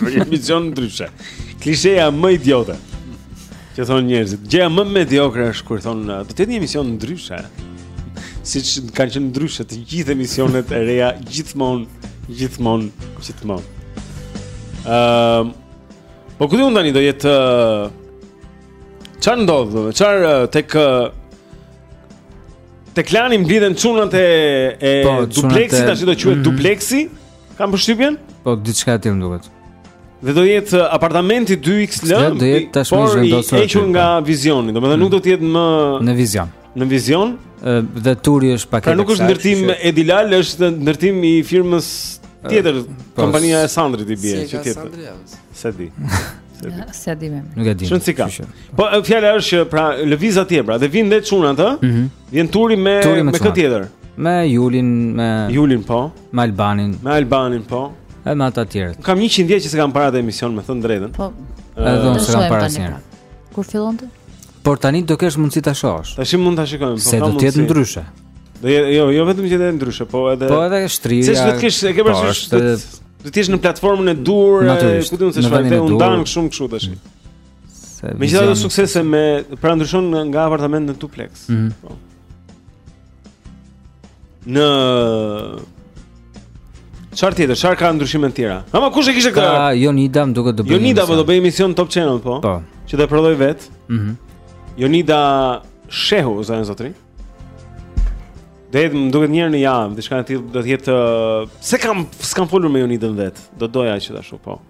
Një emision ndryshe. Klisheja më idiote. Që thonë njerëzit, gjëja më mediokre është kur thonë do të jetë një emision ndryshe. Siç kanë qenë ndryshe të gjithë emisionet e reja gjithmonë, gjithmonë, gjithmonë. Ëm ehm, uh, Po ku di unë tani do jetë çfarë ndodh, çfarë tek Klani mblidhen çunat e e po, dupleksit, si do quhet mm -hmm. dupleksi. Kam përshtypjen? Po diçka e tillë më duket. Dhe do jetë uh, apartamenti 2XL. Ja, do jetë tashmë i zhvendosur. Po i hequr nga po. vizioni, domethënë mm. nuk do të jetë më në vizion. Në vizion? Dhe Turi është paketë. Pra nuk është ndërtim që... Edilal, është ndërtim i firmës tjetër, uh, kompania e Sandrit i bie, si që tjetër. S'e di. S'e di. S'e di më. Nuk e di. Shumë cika. Po fjala është që pra lëviz atje pra, dhe vijnë vetë çunat, ëh? Mm -hmm. Vjen Turi me Turi me, me këtë tjetër. Me Julin, me Julin po. Me Albanin. Me Albanin, po. Edhe me ata të tjerët. Kam 100 vjet që s'e kam parë atë emision, me thënë drejtën. Po. Edhe unë s'e kam parë asnjëherë. Pra. Kur fillonte? Por tani do kesh mundësi ta shohësh. Tash mund ta shikojmë, po. Se do të jetë ndryshe. Do jo, jo, jo vetëm që do të jetë ndryshe, po edhe Po edhe shtrirja. Se s'do të kesh, e ke po, parasysh. Do të jesh në platformën e duhur, ku do të thosh, ai u ndan shumë kështu tash. Mm. Megjithatë suksese me pra ndryshon nga apartament në duplex. Mm -hmm. po. Në Çfarë tjetër? Çfarë ka ndryshime të tjera? Ama kush e kishte këtë? Ka Jonida, më duket do bëjë. Jonida po do bëjë emision Top Channel po. Po. Që do e prodhojë vetë. Mhm. Mm Jonida Shehu, zonja zotëri. Dhe më duket një herë në javë, diçka e tillë do të jetë uh, s'e kam s'kam folur me Jonidën vetë. Do doja që ta shoh po.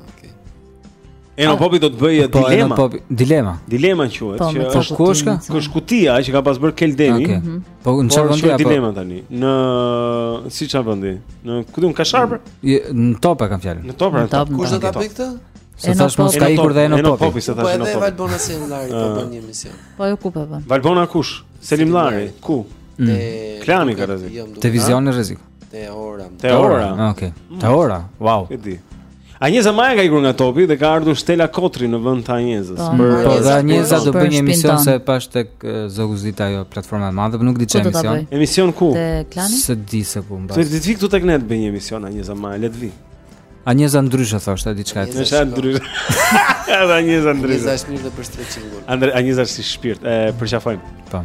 Okej. Eno Popi do të bëjë po, dilema. Po, dilema. Dilema quhet po, që është po, kush ka? Kush kutia që ka pas bërë Keldeni? Okej. Mhm. Po në çfarë vendi apo? Është dilema tani. Në si çfarë vendi? Në ku di unë ka sharpë? Në Top e kam fjalën. Në top. Pra, kush do ta bëjë këtë? Se thashë mos ka ikur dhe Eno Popi. Po edhe po, po, Valbona Selimllari po bën një emision. Po ju ku po bën? Valbona kush? Selimllari, ku? Te mm. Klani ka rrezik. Te Vizioni rrezik. Te Ora. Te Ora. Ah, okej. Okay. Te Ora. Wow. E di. Anjeza Maja ka ikur nga Topi dhe ka ardhur Stella Kotri në vend të Anjezës. Po, për po, dhe Anjeza do bëjë një emision se pashë tek Zoguzit ajo platforma e madhe, por nuk di çfarë emision. Emision ku? Te Klani? S'e di se ku mbase. Se ti fik këtu tek ne të bëjë një emision Anjeza Maja, le të vijë. Anjeza ndryshe thoshte diçka e tillë. Është ndryshe. Edhe Anjeza ndryshe. Anjeza është mirë dhe për streçingun. Anjeza si shpirt, e përqafojmë. Po.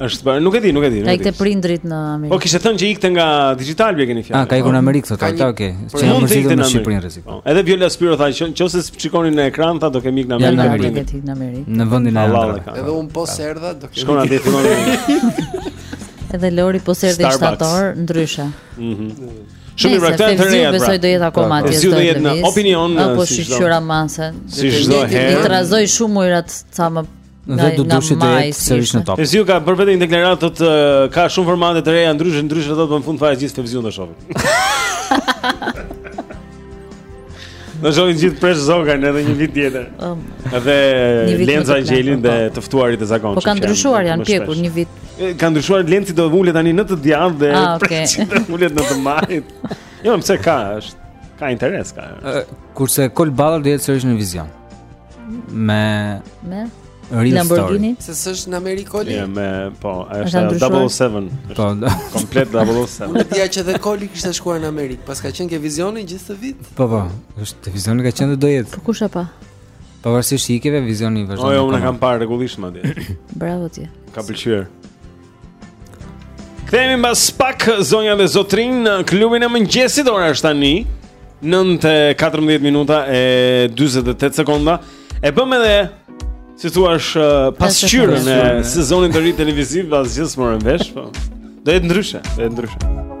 Është bërë, nuk e di, nuk e di. Ai te prindrit në Amerikë. Po kishte thënë që ikte nga Digitalb, bie në fjalë. Ah, ka ikur në Amerikë thotë, ah okay. Po mund të ikte në Shqipëri në rrezik. Po, edhe Viola Spiro tha që nëse s'shikoni në ekran tha do kemi ikë në Amerikë. Ja, në Amerikë, në Amerikë. Në vendin e Amerikës. Edhe un po s'erdha do kemi. Shkon atje fillon. Edhe Lori po s'erdhi shtator ndryshe. Mhm. Shumë mirë, pra, këta janë të reja. Besoj pra. do jetë akoma atje. Si do jetë në Opinion, apo shyqyr aman se. Si çdo herë. I trazoi shumë ujrat ca më dhe do duhet të jetë sërish në Top. Fevziu ka bërë vetë një deklaratë që ka shumë formate të reja ndryshe ndryshe do të në fund fare gjithë Fevziu do shohim. Do shohim gjithë Preç Zogajn edhe një vit tjetër. Um, dhe Lenc Çangën dhe po. të ftuarit e zakonshëm. Po kanë ndryshuar janë pjekur një vit. Kanë ndryshuar Lenci do ulet tani në të djathtë dhe ah, Preçi do ulet në të majtë. Jo, pse ka është. Ka interes ka. Kurse Kol Balla do jetë sërish në Vizion. Me Me Real Story Se s'është në Amerikë Koli yeah, Me, po, është Double Seven po, Komplet Double Seven Unë dija që dhe Koli kishte shkuar në Amerikë Paska qenë ke Vizioni gjithë këtë vit Po, po, është te Vizioni ka qenë dhe do jetë Po, kush e pa Pavarësisht ikjeve, Vizioni vazhdon O, jo, unë kam parë rregullisht atje Bravo ti Ka pëlqyer Kthehemi mbas pak zonja dhe zotërinj në klubin e mëngjesit. Ora është tani 9:14 minuta e 48 sekonda. E bëmë edhe si thuash pasqyrën e sezonit të ri televiziv, asgjë s'morën vesh, po. Do jetë ndryshe, do jetë ndryshe.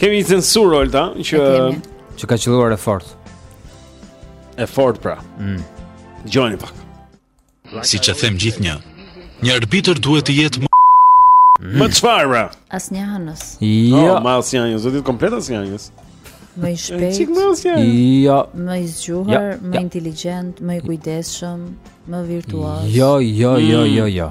Kemi një censurë Olta që që ka qëlluar e fortë. E fortë pra. Mm. Dëgjoni pak. Siç e them gjithnjë, një arbitër duhet të jetë më... Mm. Më çfarë pra. Asnjanës. Jo, oh, më asnjanës, do jetë komplet asnjanës. Më i shpejt. Çik më asnjanës. Jo. Më i zgjuar, jo. më jo. inteligent, më i kujdesshëm, më virtuoz. Jo, jo, jo, mm. jo, jo.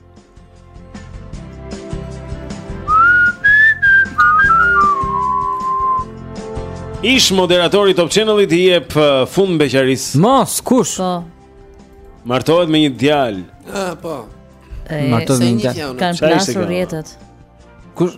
Ish moderatori i Top Channel-it i jep uh, fund beqarisë. Mos, kush? Po. Martohet me një djalë. Ah, po. Martohet me një djalë. Kanë plasur rrjetet. Kush?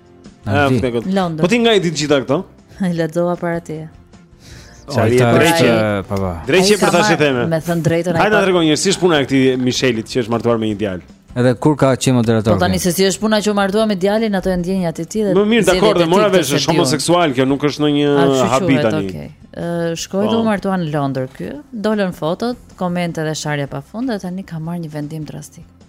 Në London. Po ti nga i di të gjitha këto? E lexova para teje. Çfarë e drejtë pa pa. Drejtë për tash e them. Me thënë drejtën ai. Hajde na tregoni si është puna e këtij Michelit që është martuar me një djalë. Edhe kur ka qenë moderator. Po tani se si është puna që u martua me djalin, ato janë ndjenjat e tij dhe. Më mirë, dakor, e mora vesh është homoseksual, kjo nuk është ndonjë habi tani. Okej. Ë shkoi dhe u po. martua në Londër ky. Dolën fotot, komente dhe sharje pafund dhe tani ka marrë një vendim drastik.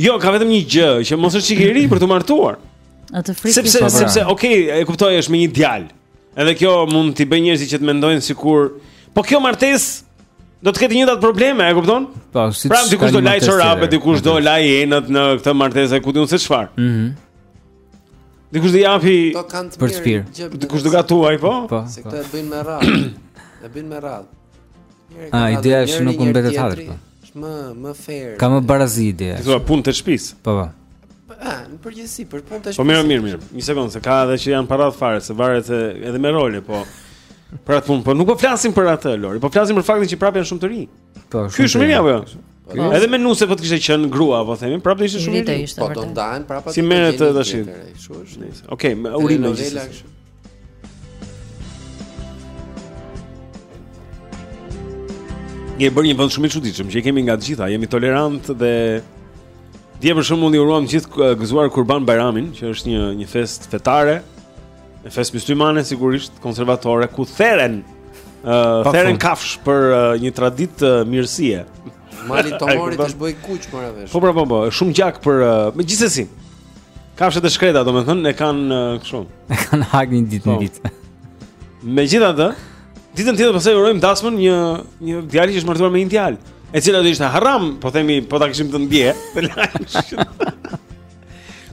Jo, ka vetëm një gjë, që mos është çik herët për t'u martuar. Atë frikë. Sepse po, pra. sepse, okay, e kuptoj, është me një djalë. Edhe kjo mund t'i bëjë njerëzit që të mendojnë sikur po kjo martesë do të ketë një çikë probleme, e kupton? Po, siç. Pra dikush do laj çorapet, dikush do laj enët në këtë martesë, ku di unë se çfarë. Mhm. Mm dikush do japi për fshirë. Dikush do gatuaj, po? Po. Se po. këto e bëjnë me radhë. E bëjnë me radhë. A ideja është nuk mbetet fare. Po. Është më më fair. Ka më barazi ideja. Ti thua punët e shtëpisë. Po po. A, në përgjithësi për punët e shtëpisë. Po mirë, mirë, mirë. Një sekondë, se ka edhe që janë paratë fare, se varet se edhe me role, po. Për atë punë, po nuk po flasim për atë Lori, po flasim për faktin që prapë janë shumë të rinj. Po, shumë. Ky shumë i ri apo jo? Po. Edhe me nuse po të kishte qenë grua, po themi, prapë do ishte shumë i ri. Po do ndahen prapë. Si merret tash? Kështu është. Okej, urime. Jemi bërë një vend shumë i çuditshëm që i kemi nga të gjitha, jemi tolerantë dhe dje për shembull i uruam të gjithë gëzuar Kurban Bajramin, që është një, një festë fetare, një festë myslimane sigurisht, konservatore, ku theren, uh, theren kafshë për uh, një traditë uh, mirësie. Mali i Tomorit është bërë i kuq, mërë Po, po, po, po, shumë gjak për, uh, me gjithsesi, Kafshët e shkreta, domethënë, e kanë kështu. E kanë hak një ditë në po. ditë. Megjithatë, ditën tjetër përse po urojmë dasmën një, një djali që është martuar me një djalë. E cila do ishte haram, po themi, po ta kishim të ndje.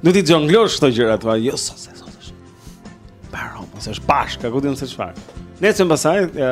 Do t'i zhonglosh këto gjëra tua, jo sa se sa. Paro, mos është bashkë, ku di unë se çfarë. Nesër pasaj, ë,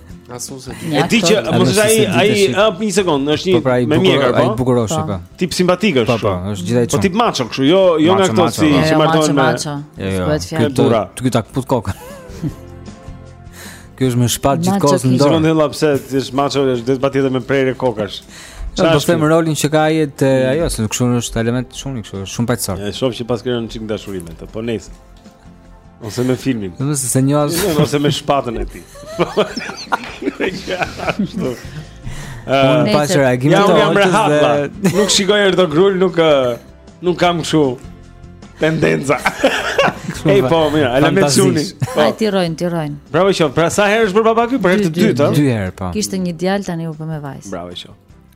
As unë s'e di. E di që mos është ai ai ëp një sekondë, është një po, pra, me mjekër po. Ai bukurosh po. po. Tip simpatik është. Po po, është gjithë ai çun. Po tip macho kështu, jo jo nga këto si si martohen me. Jo jo. Ky ta, ky ta këput kokën. Ky është me shpatë gjithë kohës në dorë. Mund të pse të jetë macho, është vetë patjetër me prerje kokash. Po them rolin që ka ai te ajo, se kështu është element shumë i kështu, shumë paqësor. E shoh që paske rënë çik dashuri me të, po nejse. Ose me filmin. Do të thotë s'e njoh as ose me shpatën e tij. Unë pas reagim të tij. Nuk shikoj Ertugrul, nuk nuk kam kështu tendenca. Ej po, mirë, hallall çuni. Po. Ai t'i rrojë, t'i rrojë. Bravo i qoftë. Pra sa herë është bërë baba ky për herë të dytë, ëh? Dy herë po. Kishte një djalë tani u bë me vajzë. Bravo i qoftë.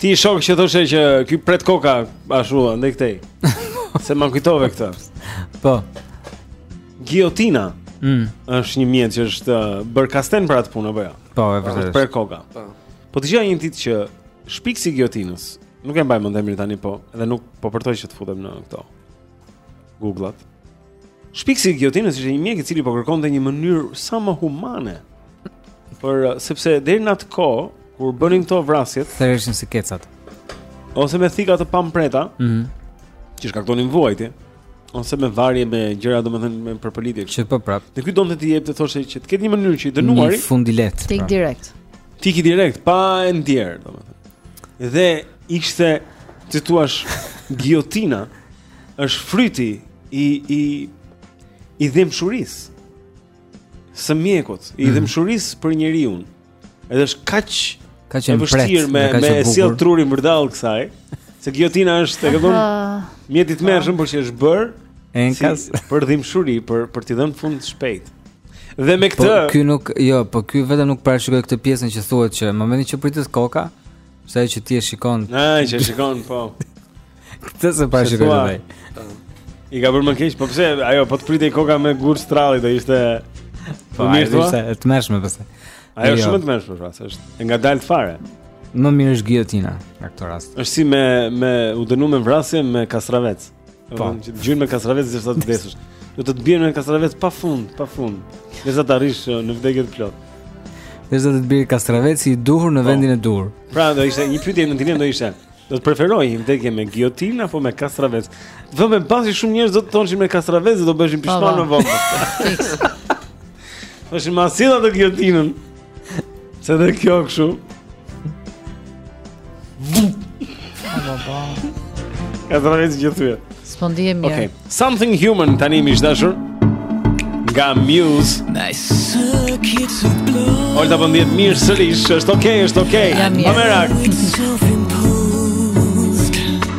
Ti shiko që thoshe që ky pret koka ashtu andej këtej. Se ma kujtove këtë. Po. Gijotina. Mm. Është një mjet që është uh, bërë kastile për atë punë apo jo? Po, e vërtetë. Pret koka. Po. Po dëgjoja një ditë që shpikësi i gijotinës. Nuk e mbaj mend emrin tani po, edhe nuk po përtoj që të futem në këto. Googlat. Shpikësi i gijotinës ishte një mjek i cili po kërkonte një mënyrë sa më humane. Por uh, sepse deri në atë kohë kur bënin këto vrasjet, thereshin si kecat. Ose me thika të pampreta, ëh, mm -hmm. që shkaktonin vuajtje, ose me varje me gjëra domethënë me përpëlitje. Që po prap. Dhe ky donte të jepte thoshte që të ketë një mënyrë që i dënuari. Në fund i lehtë. Tik pra. direkt. Tik i direkt, pa e ndjerë domethënë. Dhe ishte, si thua, giotina. është fryti i i i dhimbshurisë së mjekut, i mm. dhimbshurisë për njeriu. Edhe është kaq kaq e vështirë me me sjellë trurin vërdall kësaj, se giotina është e kupton mjet i tmerrshëm por që është bërë enkas si, për dhimbshuri, për për t'i dhënë fund shpejt. Dhe me po, këtë, po ky nuk, jo, po ky vetëm nuk parashikoi këtë pjesën që thuhet që në momentin që pritet koka, Sa që ti e shikon. Ai që shikon po. Këtë s'e parashikoi ai. I ka bërë më keq, po pse ajo po të pritej koka me gur stralli do ishte po mirë thua? Ishte e tmerrshme pse. Ajo është jo. shumë e tmerrshme pra, është e ngadaltë fare. Më e mirë është giotina në këtë rast. Është si me me u dënu me vrasje me kastravec. Po, gjuan me kastravec derisa të vdesësh. Do të të bjerë me kastravec pa fund, pa fund. Derisa të arrish uh, në vdekje të plotë. Derisa të të bjerë kastraveci i duhur në po. vendin e duhur. Pra, do ishte një pyetje në dilemë do ishte. Do të preferoje një vdekje me giotinë apo me kastravec? Domethënë pasi shumë njerëz do të thoshin me kastravec dhe do bëheshin po, pishman po. në vend. Fiks. Është më asilla të giotinën. Se dhe kjo këshu Ka të rrëve që gjithë vjetë Së e mirë okay. Something human tani m'ishte dashur Nga Muse Olta po ndihet mirë sërish është okej, okay, është okej okay. Ja mirë Pa merak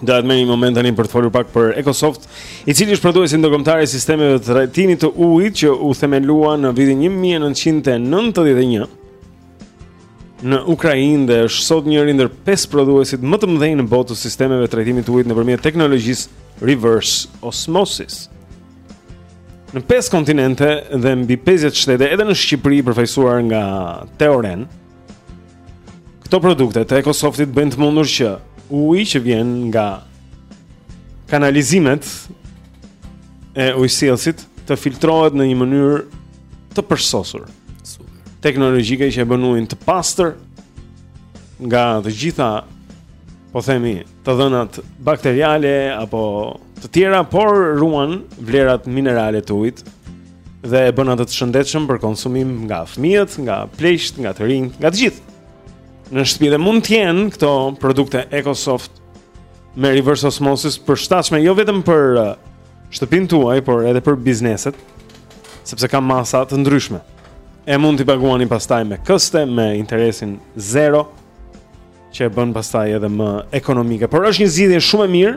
Do të marrim një moment tani për të folur pak për Ecosoft, i cili është prodhuesi ndërkombëtar i sistemeve të trajtimit të ujit që u themelua në vitin 1991 në Ukrainë dhe është sot njëri ndër pesë prodhuesit më të mëdhenj në botë të sistemeve të trajtimit të ujit nëpërmjet teknologjisë reverse osmosis. Në pesë kontinente dhe mbi 50 shtete, edhe në Shqipëri përfaqësuar nga Teoren, Këto produkte të EcoSoftit bëjnë të mundur që uji që vjen nga kanalizimet e ujësjellësit të filtrohet në një mënyrë të përsosur teknologjike që e bën ujin të pastër nga të gjitha po themi të dhënat bakteriale apo të tjera, por ruan vlerat minerale të ujit dhe e bën atë të shëndetshëm për konsumim nga fëmijët, nga pleqtë, nga të rinjtë, nga të gjithë. Në shtëpi dhe mund të jenë këto produkte EcoSoft me reverse osmosis përshtatshme jo vetëm për uh, shtëpinë tuaj, por edhe për bizneset, sepse ka masa të ndryshme. E mund t'i paguani pastaj me këste, me interesin zero, që e bën pastaj edhe më ekonomike. Por është një zgjidhje shumë e mirë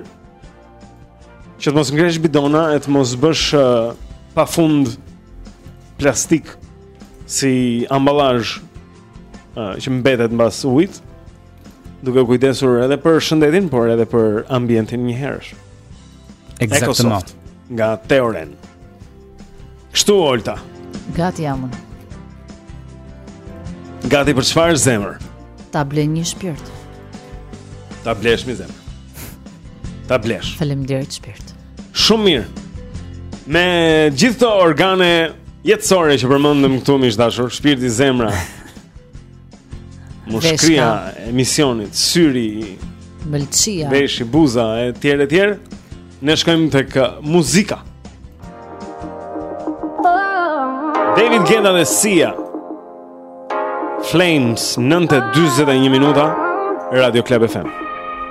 që të mos ngresh bidona e të mos bësh uh, pafund plastikë si ambalazh uh, që mbetet mbas ujit, duke u kujdesur edhe për shëndetin, por edhe për ambientin njëherësh. EcoSoft nga Teoren. Kështu Olta. Gati jam unë. Gati për çfarë zemër? Ta blej një shpirt. Ta blesh mi zemër. Ta blesh. Faleminderit shpirt. Shumë mirë. Me gjithë këto organe jetësore që përmendëm këtu miq të dashur, shpirti, zemra. Mushkëria e emisionit, syri, mëlçia, veshi, buza, e tjerë, e tjerë. Ne shkojmë tek muzika David Guetta dhe Sia Flames, 9.41 minuta Radio Club FM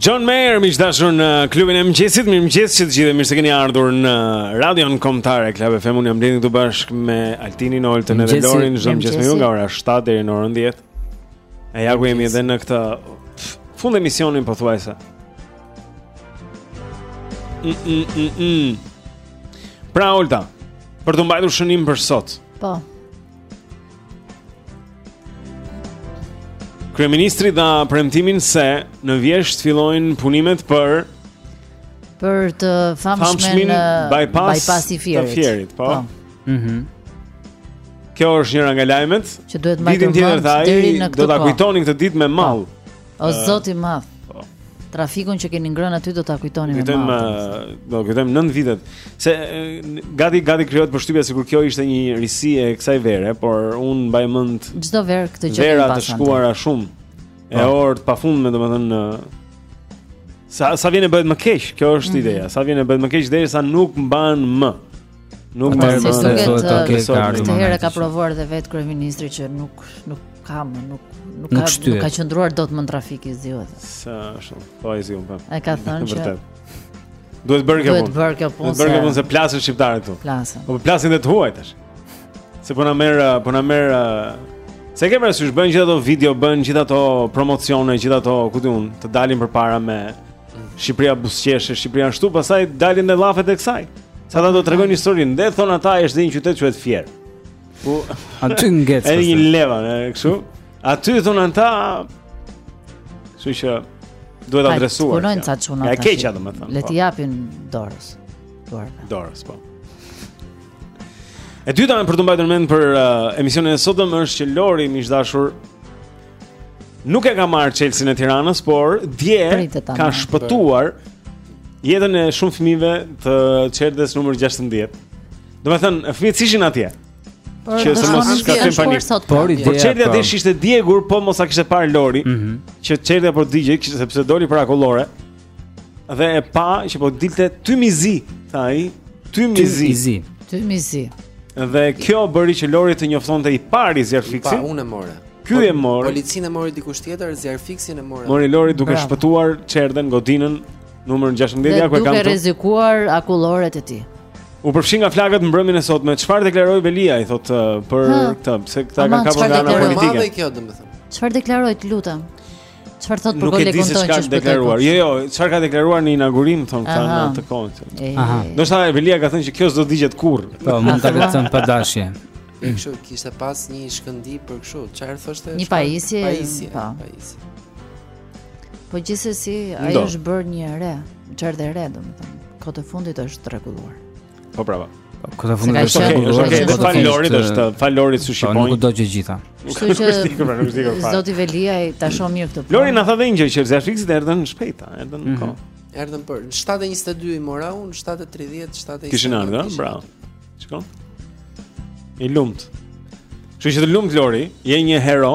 John Mayer, miq të dashur në klubin e mëngjesit, mirëmëngjesi të gjithë, mirë se keni ardhur në Radion Kombëtare Club FM. Unë jam Blendi këtu bashkë me Altinin, Oltën dhe Lorin, çdo mëngjes me ju nga ora 7 deri në orën 10. E ja ku jemi edhe në këtë fund emisioni pothuajse. Mm, mm, mm, mm. Pra Olta, për t'u mbajtur shënim për sot. Po. Kryeministri dha premtimin se në vjeshtë fillojnë punimet për për të famshmin bypass, bypass i Fierit. Të Fierit, po. po. Mhm. Mm Kjo është njëra nga lajmet. Që duhet mbajtur mend deri në këtë kohë. Do ta kujtoni këtë ditë me mall. Po. O zot i madh. Po. Trafikun që keni ngrënë aty do ta kujtoni më vonë. Kujtojmë, do kujtojmë 9 vitet. Se gati gati krijohet përshtypja sikur kjo ishte një risi e kësaj vere, por unë mbaj mend çdo verë këtë gjë. Vera të shkuara shumë. E po. orë të pafundme, domethënë sa sa vjen e bëhet më keq, kjo është mm -hmm. ideja. Sa vjen e bëhet më keq derisa nuk mban më. Nuk më mendoj se do të ketë këtë ardhmë. Këtë herë ka provuar dhe vetë kryeministri që nuk nuk ka më nuk nuk ka nuk ka qëndruar dot më trafiku e zuri atë. Sa ashtu. Po ai ziu po. Ai ka thënë që vërtet. Duhet bërë kjo punë. Duhet bërë kjo punë. Duhet bërë kjo punë se plasin shqiptarët këtu. Plasin. Po plasin dhe të huajt tash. Se po na merr uh, po na merr uh, Se ke parasysh bën gjithë ato video, bën gjithë ato promocione, gjithë ato, ku di unë, të dalin përpara me Shqipëria buzëqesh, Shqipëria ashtu, pastaj dalin dhe llafet e kësaj. Se ata do të tregojnë historinë, dhe thon ata është një qytet quhet Fier. Ku aty ngec. Ai një leva, kështu. Aty thon ata Kështu që duhet adresuar. Punojnë ca çuna. Ja keqja domethënë. Le po. të japin dorës. Dorës. Dorës, po. E dyta për të mbajtur mend për uh, emisionin e sotëm është që Lori miq të dashur nuk e ka marrë çelësin e Tiranës, por dje ka shpëtuar jetën e shumë fëmijëve të çerdhes numër 16. Domethënë, fëmijët ishin atje. Por që të mos shkaktojmë panik. Por ideja. Por çerdhja pra. do ishte djegur, po mos ta kishte parë Lori, mm -hmm. që çerdhja po digjej, sepse doli për akullore. Dhe e pa që po dilte tym i zi, tha ai, tym i zi. Tym i zi. Dhe kjo bëri që Lori të njoftonte i pari zjarrfikësen. Po unë e mora. Ky e mori. Policinë e mori dikush tjetër, zjarrfikësen e mori. Mori Lori duke Bravo. shpëtuar çerdhen godinën numër 16 ja ku e kam. Duke rrezikuar akulloret e tij. U përfshi nga flakët mbrëmjen e sotme. Çfarë deklaroi Veliaj thotë uh, për këtë, se këta e kanë kapur nga ana politike. Çfarë deklaroi kjo domethënë? Çfarë deklaroi, lutem? Çfarë thotë për kolegun tonë? Nuk e di se çka ka deklaruar. Jo, jo, çfarë ka deklaruar në inaugurim thonë këta në atë kohë. Aha. Do të thotë Veliaj ka thënë se kjo s'do të digjet kurrë. Po, mund ta kërcon pa dashje. Për kështu kishte pas një shkëndijë për kështu. Çfarë thoshte? Një pajisje. Pajisje. Po. Pajisje. Po gjithsesi ajo është bërë një re, çfarë dhe re, domethënë. Në fund të fundit është rregulluar. Po bravo. Ku ta fundi është okay, është okay, është fal Lorit është fal Lorit sushi po, point. Nuk do të gjitha. Kështu që pra, zoti Veliaj ta shohë mirë këtë. Lori na tha dhe një gjë që zjarrfikësit erdhën shpejt, erdhën në mhm. kohë. Erdhën për 7:22 i mora unë 7:30, 7:30. Kishin ardhur, bravo. Shiko? I lumtë. Kështu që të lumtë Lori, je një hero.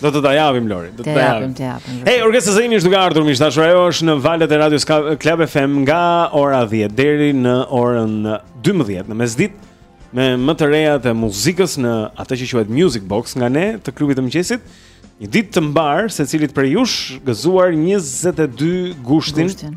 Do të ta japim Lori, do të ta japim. Të japim. Hey, Orkestra Zaimi është duke ardhur miq të dashur. Ajo është në valët e radios Club FM nga ora 10 deri në orën 12 në mesditë me më të rejat e muzikës në atë që quhet Music Box nga ne të Klubit të Mëngjesit. Një ditë të mbarë, secilit prej jush gëzuar 22 gushtin, gushtin.